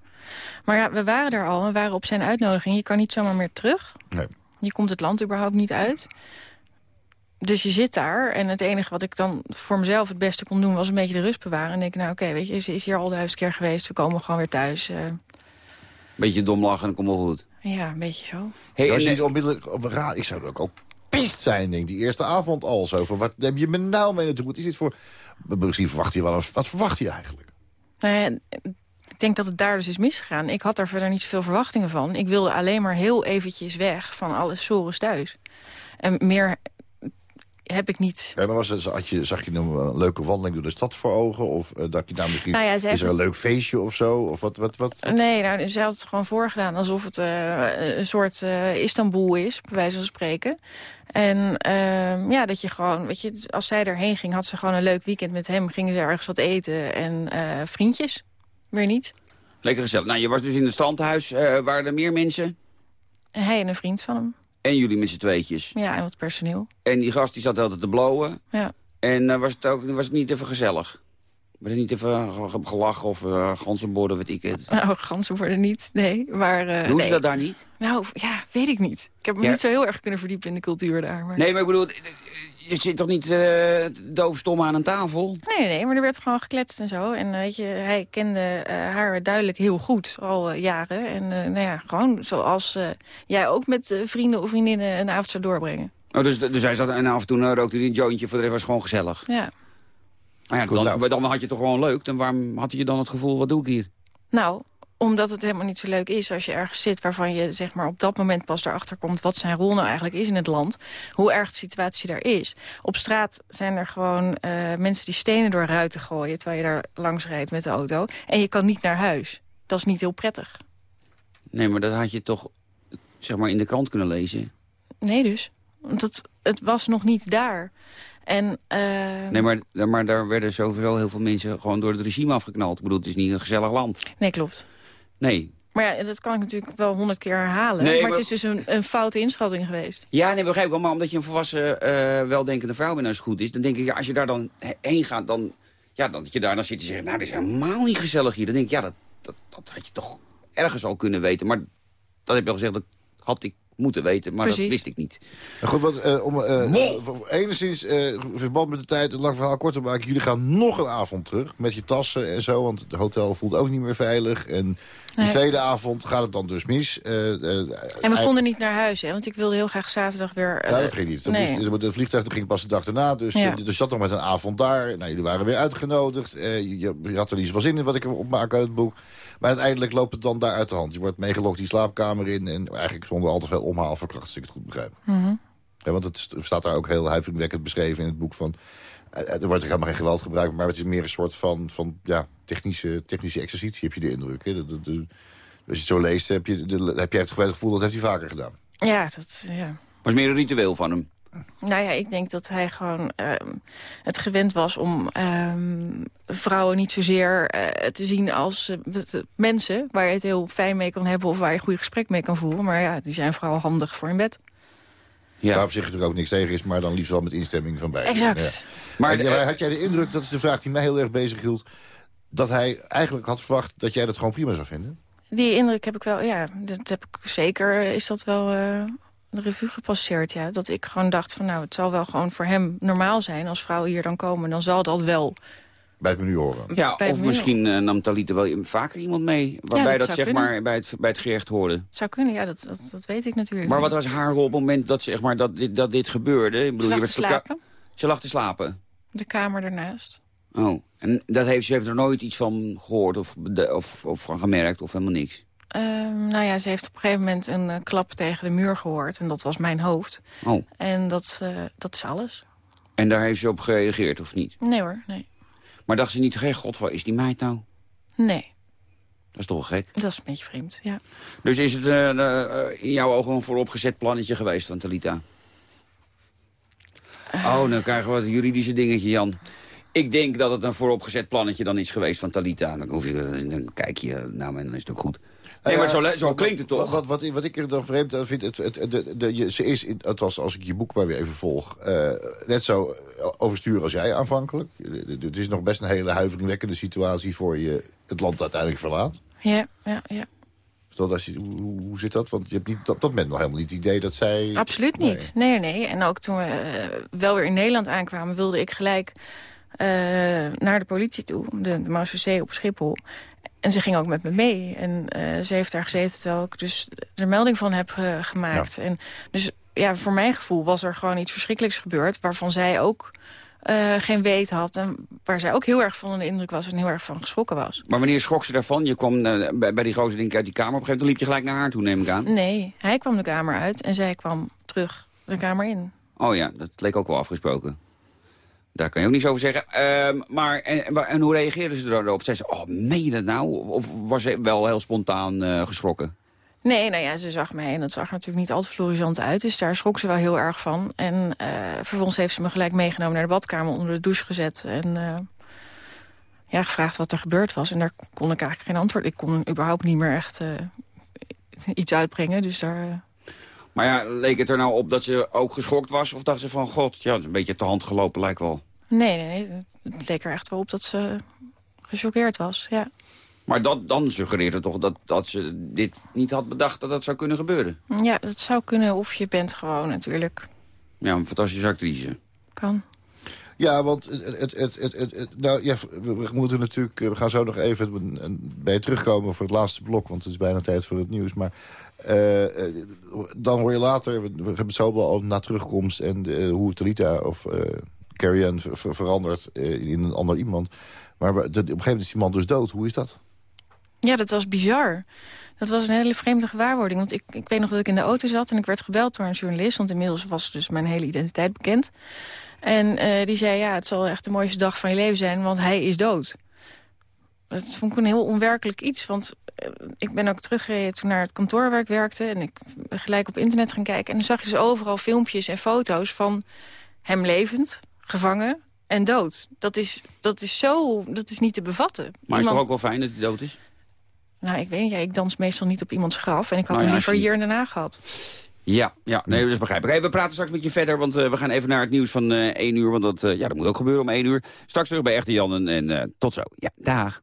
Maar ja, we waren er al. We waren op zijn uitnodiging. Je kan niet zomaar meer terug. Nee. Je komt het land überhaupt niet uit. Dus je zit daar. En het enige wat ik dan voor mezelf het beste kon doen... was een beetje de rust bewaren. En denk ik, nou oké, weet je, ze is hier al duizend keer geweest. We komen gewoon weer thuis. eh, Beetje dom lachen en kom wel goed. ja, een beetje zo. Hey, als en, je eh, niet onmiddellijk op een raad... Ik zou er ook al zijn, denk ik, die eerste avond al zo. Van, wat neem je me nou mee naartoe? Is dit voor... Misschien verwacht je wel een... Wat verwacht je eigenlijk? Nou ik denk dat het daar dus is misgegaan. Ik had daar verder niet zoveel verwachtingen van. Ik wilde alleen maar heel eventjes weg van alle sores thuis. En meer heb ik niet... Ja, maar was het, had je, zag je een leuke wandeling door de stad voor ogen? Of eh, dacht je nou misschien, Nou ja, is er een het- leuk feestje of zo? Of wat, wat, wat? Nee, nou, ze had het gewoon voorgedaan alsof het eh, een soort eh, Istanbul is, bij wijze van spreken. En ehm, ja, dat je gewoon, weet je, als zij erheen ging, had ze gewoon een leuk weekend met hem. Gingen ze ergens wat eten en eh, vriendjes. Meer niet. lekker gezellig. Nou, je was dus in het strandhuis. eh waren er meer mensen? En hij en een vriend van hem. En jullie met z'n tweetjes. Ja, en wat personeel. En die gast die zat altijd te blowen. Ja. En eh, was, het ook, was het niet even gezellig? Er niet even ge- gelachen of uh, ganzenborden, weet ik het. Nou, ganzen worden niet, nee. Maar, eh, Doen ze dat daar niet? Nou, ja, weet ik niet. Ik heb me Ja. niet zo heel erg kunnen verdiepen in de cultuur daar. Maar... Nee, maar ik bedoel, eh, je zit toch niet uh, doofstom aan een tafel? Nee, nee, maar er werd gewoon gekletst en zo. En eh, weet je, hij kende eh, haar duidelijk heel goed, al eh, jaren. En eh, nou ja, gewoon zoals eh, jij ook met eh, vrienden of vriendinnen een avond zou doorbrengen. Oh, dus, dus hij zat en af en toe uh, rookte hij een jointje, voor de rest was gewoon gezellig. Ja. Nou ja, dan, dan had je het toch gewoon leuk. Dan waarom had je dan het gevoel, wat doe ik hier? Nou, omdat het helemaal niet zo leuk is als je ergens zit... waarvan je zeg maar, op dat moment pas erachter komt... wat zijn rol nou eigenlijk is in het land. Hoe erg de situatie daar is. Op straat zijn er gewoon uh, mensen die stenen door ruiten gooien... terwijl je daar langs rijdt met de auto. En je kan niet naar huis. Dat is niet heel prettig. Nee, maar dat had je toch zeg maar, in de krant kunnen lezen? Nee dus. Want het, het was nog niet daar. En, uh... Nee, maar, maar daar werden sowieso heel veel mensen gewoon door het regime afgeknald. Ik bedoel, het is niet een gezellig land. Nee, klopt. Nee. Maar ja, dat kan ik natuurlijk wel honderd keer herhalen. Nee, maar, maar, het is dus een, een foute inschatting geweest. Ja, nee, begrijp ik wel. Maar omdat je een volwassen, uh, weldenkende vrouw bent als het goed is... dan denk ik, ja, als je daar dan heen gaat, dan... Ja, dat je daar dan zit en zegt, nou, dit is helemaal niet gezellig hier. Dan denk ik, ja, dat, dat, dat had je toch ergens al kunnen weten. Maar dat heb je al gezegd, dat had ik moeten weten, maar Precies. dat wist ik niet. Goed, wat, uh, om uh, enigszins uh, verband met de tijd, een lang verhaal kort te maken. Jullie gaan nog een avond terug met je tassen en zo, want het hotel voelt ook niet meer veilig. En Nee. die tweede avond gaat het dan dus mis. En we konden niet naar huis, hè, want ik wilde heel graag zaterdag weer... Ja, dat ging niet. nee. moest, de vliegtuig ging pas de dag daarna, dus Ja. er zat nog met een avond daar. Nou, jullie waren weer uitgenodigd. je, je had er niet zoveel zin in, wat ik opmaak uit het boek. Maar uiteindelijk loopt het dan daar uit de hand. Je wordt meegelokt die slaapkamer in en eigenlijk zonder al te veel omhaal verkracht, als ik het goed begrijp. Mm -hmm. ja, want het staat daar ook heel huiveringwekkend beschreven in het boek van... Er wordt er helemaal geen geweld gebruikt, maar het is meer een soort van, van ja, technische, technische exercitie, heb je de indruk. Hè? De, de, de, als je het zo leest, heb je, de, heb je het gevoel dat heeft hij vaker gedaan. Ja, dat... Ja. Was meer een ritueel van hem. Nou ja, ik denk dat hij gewoon um, het gewend was om um, vrouwen niet zozeer uh, te zien als uh, mensen... waar je het heel fijn mee kan hebben of waar je een goed gesprek mee kan voeren. Maar ja, die zijn vooral handig voor in bed. Ja. Waar op zich natuurlijk ook niks tegen is, maar dan liefst wel met instemming van beiden. Exact. Ja. Maar de, had jij de indruk, dat is de vraag die mij heel erg bezig hield... dat hij eigenlijk had verwacht dat jij dat gewoon prima zou vinden? Die indruk heb ik wel, ja, dat heb ik zeker, is dat wel... Uh, de revue gepasseerd, ja. Dat ik gewoon dacht van, nou, het zal wel gewoon voor hem normaal zijn... als vrouwen hier dan komen, dan zal dat wel... Bij het menu horen. Ja, bij of misschien uh, nam Talita wel vaker iemand mee... waarbij ja, dat, dat zeg kunnen. maar bij het, bij het gerecht hoorde. Het zou kunnen, ja, dat, dat, dat weet ik natuurlijk Maar niet. wat was haar rol op het moment dat, zeg maar, dat, dit, dat dit gebeurde? Ik bedoel, Ze lag je te slapen. Ze lag te slapen? De kamer ernaast. Oh, en dat heeft, ze heeft er nooit iets van gehoord of, of, of van gemerkt of helemaal niks? Um, nou ja, ze heeft op een gegeven moment een uh, klap tegen de muur gehoord. En dat was mijn hoofd. Oh. En dat, uh, dat is alles. En daar heeft ze op gereageerd, of niet? Nee hoor, nee. Maar dacht ze niet, hey, god, waar is die meid nou? Nee. Dat is toch gek? Dat is een beetje vreemd, ja. Dus is het uh, in jouw ogen een vooropgezet plannetje geweest van Talita? Oh, dan krijgen we het juridische dingetje, Jan. Ik denk dat het een vooropgezet plannetje dan is geweest van Talita. Dan, hoef je, dan kijk je nou en dan is het ook goed. Nee, maar zo, zo klinkt het toch? Wat, wat, wat, ik er dan vreemd aan vind, het, het, de, de, je, ze is, in, het was, als ik je boek maar weer even volg, uh, net zo overstuur als jij aanvankelijk. Het is nog best een hele huiveringwekkende situatie voor je het land uiteindelijk verlaat. Ja, ja, ja. Dat als je, hoe, hoe zit dat? Want je hebt niet, op dat moment nog helemaal niet het idee dat zij... Absoluut niet. Nee, nee. nee. En ook toen we uh, wel weer in Nederland aankwamen, wilde ik gelijk uh, naar de politie toe. De, de Marseillais op Schiphol. En ze ging ook met me mee. En uh, ze heeft daar gezeten terwijl ik dus er melding van heb uh, gemaakt. Ja. En dus ja, voor mijn gevoel was er gewoon iets verschrikkelijks gebeurd... waarvan zij ook uh, geen weet had. En waar zij ook heel erg van de indruk was en heel erg van geschrokken was. Maar wanneer schrok ze daarvan? Je kwam bij, bij die gozer denk ik uit die kamer. Op een gegeven moment liep je gelijk naar haar toe, neem ik aan. Nee, hij kwam de kamer uit en zij kwam terug de kamer in. Oh ja, dat leek ook wel afgesproken. Daar kan je ook niets over zeggen. Uh, maar en, en, hoe reageerden ze erop? Zei ze, oh, meen je dat nou? Of was ze wel heel spontaan uh, geschrokken? Nee, nou ja, ze zag mij en dat zag natuurlijk niet al te florisant uit. Dus daar schrok ze wel heel erg van. En uh, vervolgens heeft ze me gelijk meegenomen naar de badkamer, onder de douche gezet. En uh, ja, gevraagd wat er gebeurd was. En daar kon ik eigenlijk geen antwoord. Ik kon überhaupt niet meer echt iets uitbrengen. Dus daar... Maar ja, leek het er nou op dat ze ook geschokt was? Of dacht ze van, god, ja, het is een beetje te hand gelopen lijkt wel. Nee, nee, nee. Het leek er echt wel op dat ze gechoqueerd was, ja. Maar dat, dan suggereert het toch dat, dat ze dit niet had bedacht dat dat zou kunnen gebeuren. Ja, dat zou kunnen of je bent gewoon natuurlijk. Ja, een fantastische actrice. Kan. Ja, want het, het, het, het, nou, ja, we, we moeten natuurlijk, eh, we gaan zo nog even bij je terugkomen voor het laatste blok, want het is bijna tijd voor het nieuws. Maar eh, dan hoor je later, we, we hebben het zo wel al na terugkomst en eh, hoe Rita of eh Carrie verandert in een ander iemand. Maar op een gegeven moment is die man dus dood. Hoe is dat? Ja, dat was bizar. Dat was een hele vreemde gewaarwording. Want ik, ik weet nog dat ik in de auto zat en ik werd gebeld door een journalist. Want inmiddels was dus mijn hele identiteit bekend. En die zei, ja, het zal echt de mooiste dag van je leven zijn, want hij is dood. Dat vond ik een heel onwerkelijk iets. Want eh, ik ben ook teruggereden toen naar het kantoor waar ik werkte. En ik ben gelijk op internet gaan kijken. En dan zag je dus overal filmpjes en foto's van hem levend, gevangen en dood. Dat is, dat is zo, dat is niet te bevatten. Maar is het Iemand- toch ook wel fijn dat hij dood is? nou, ik weet niet. Ja, ik dans meestal niet op iemands graf. En ik had Nou hem liever je- hier in Den Haag gehad. Ja, ja nee, dat is begrijpelijk. Hey, we praten straks met je verder, want eh, we gaan even naar het nieuws van eh 1 uur. Want dat, ja, dat moet ook gebeuren om 1 uur. Straks terug bij Echte Jan en, en tot zo. Ja, dag.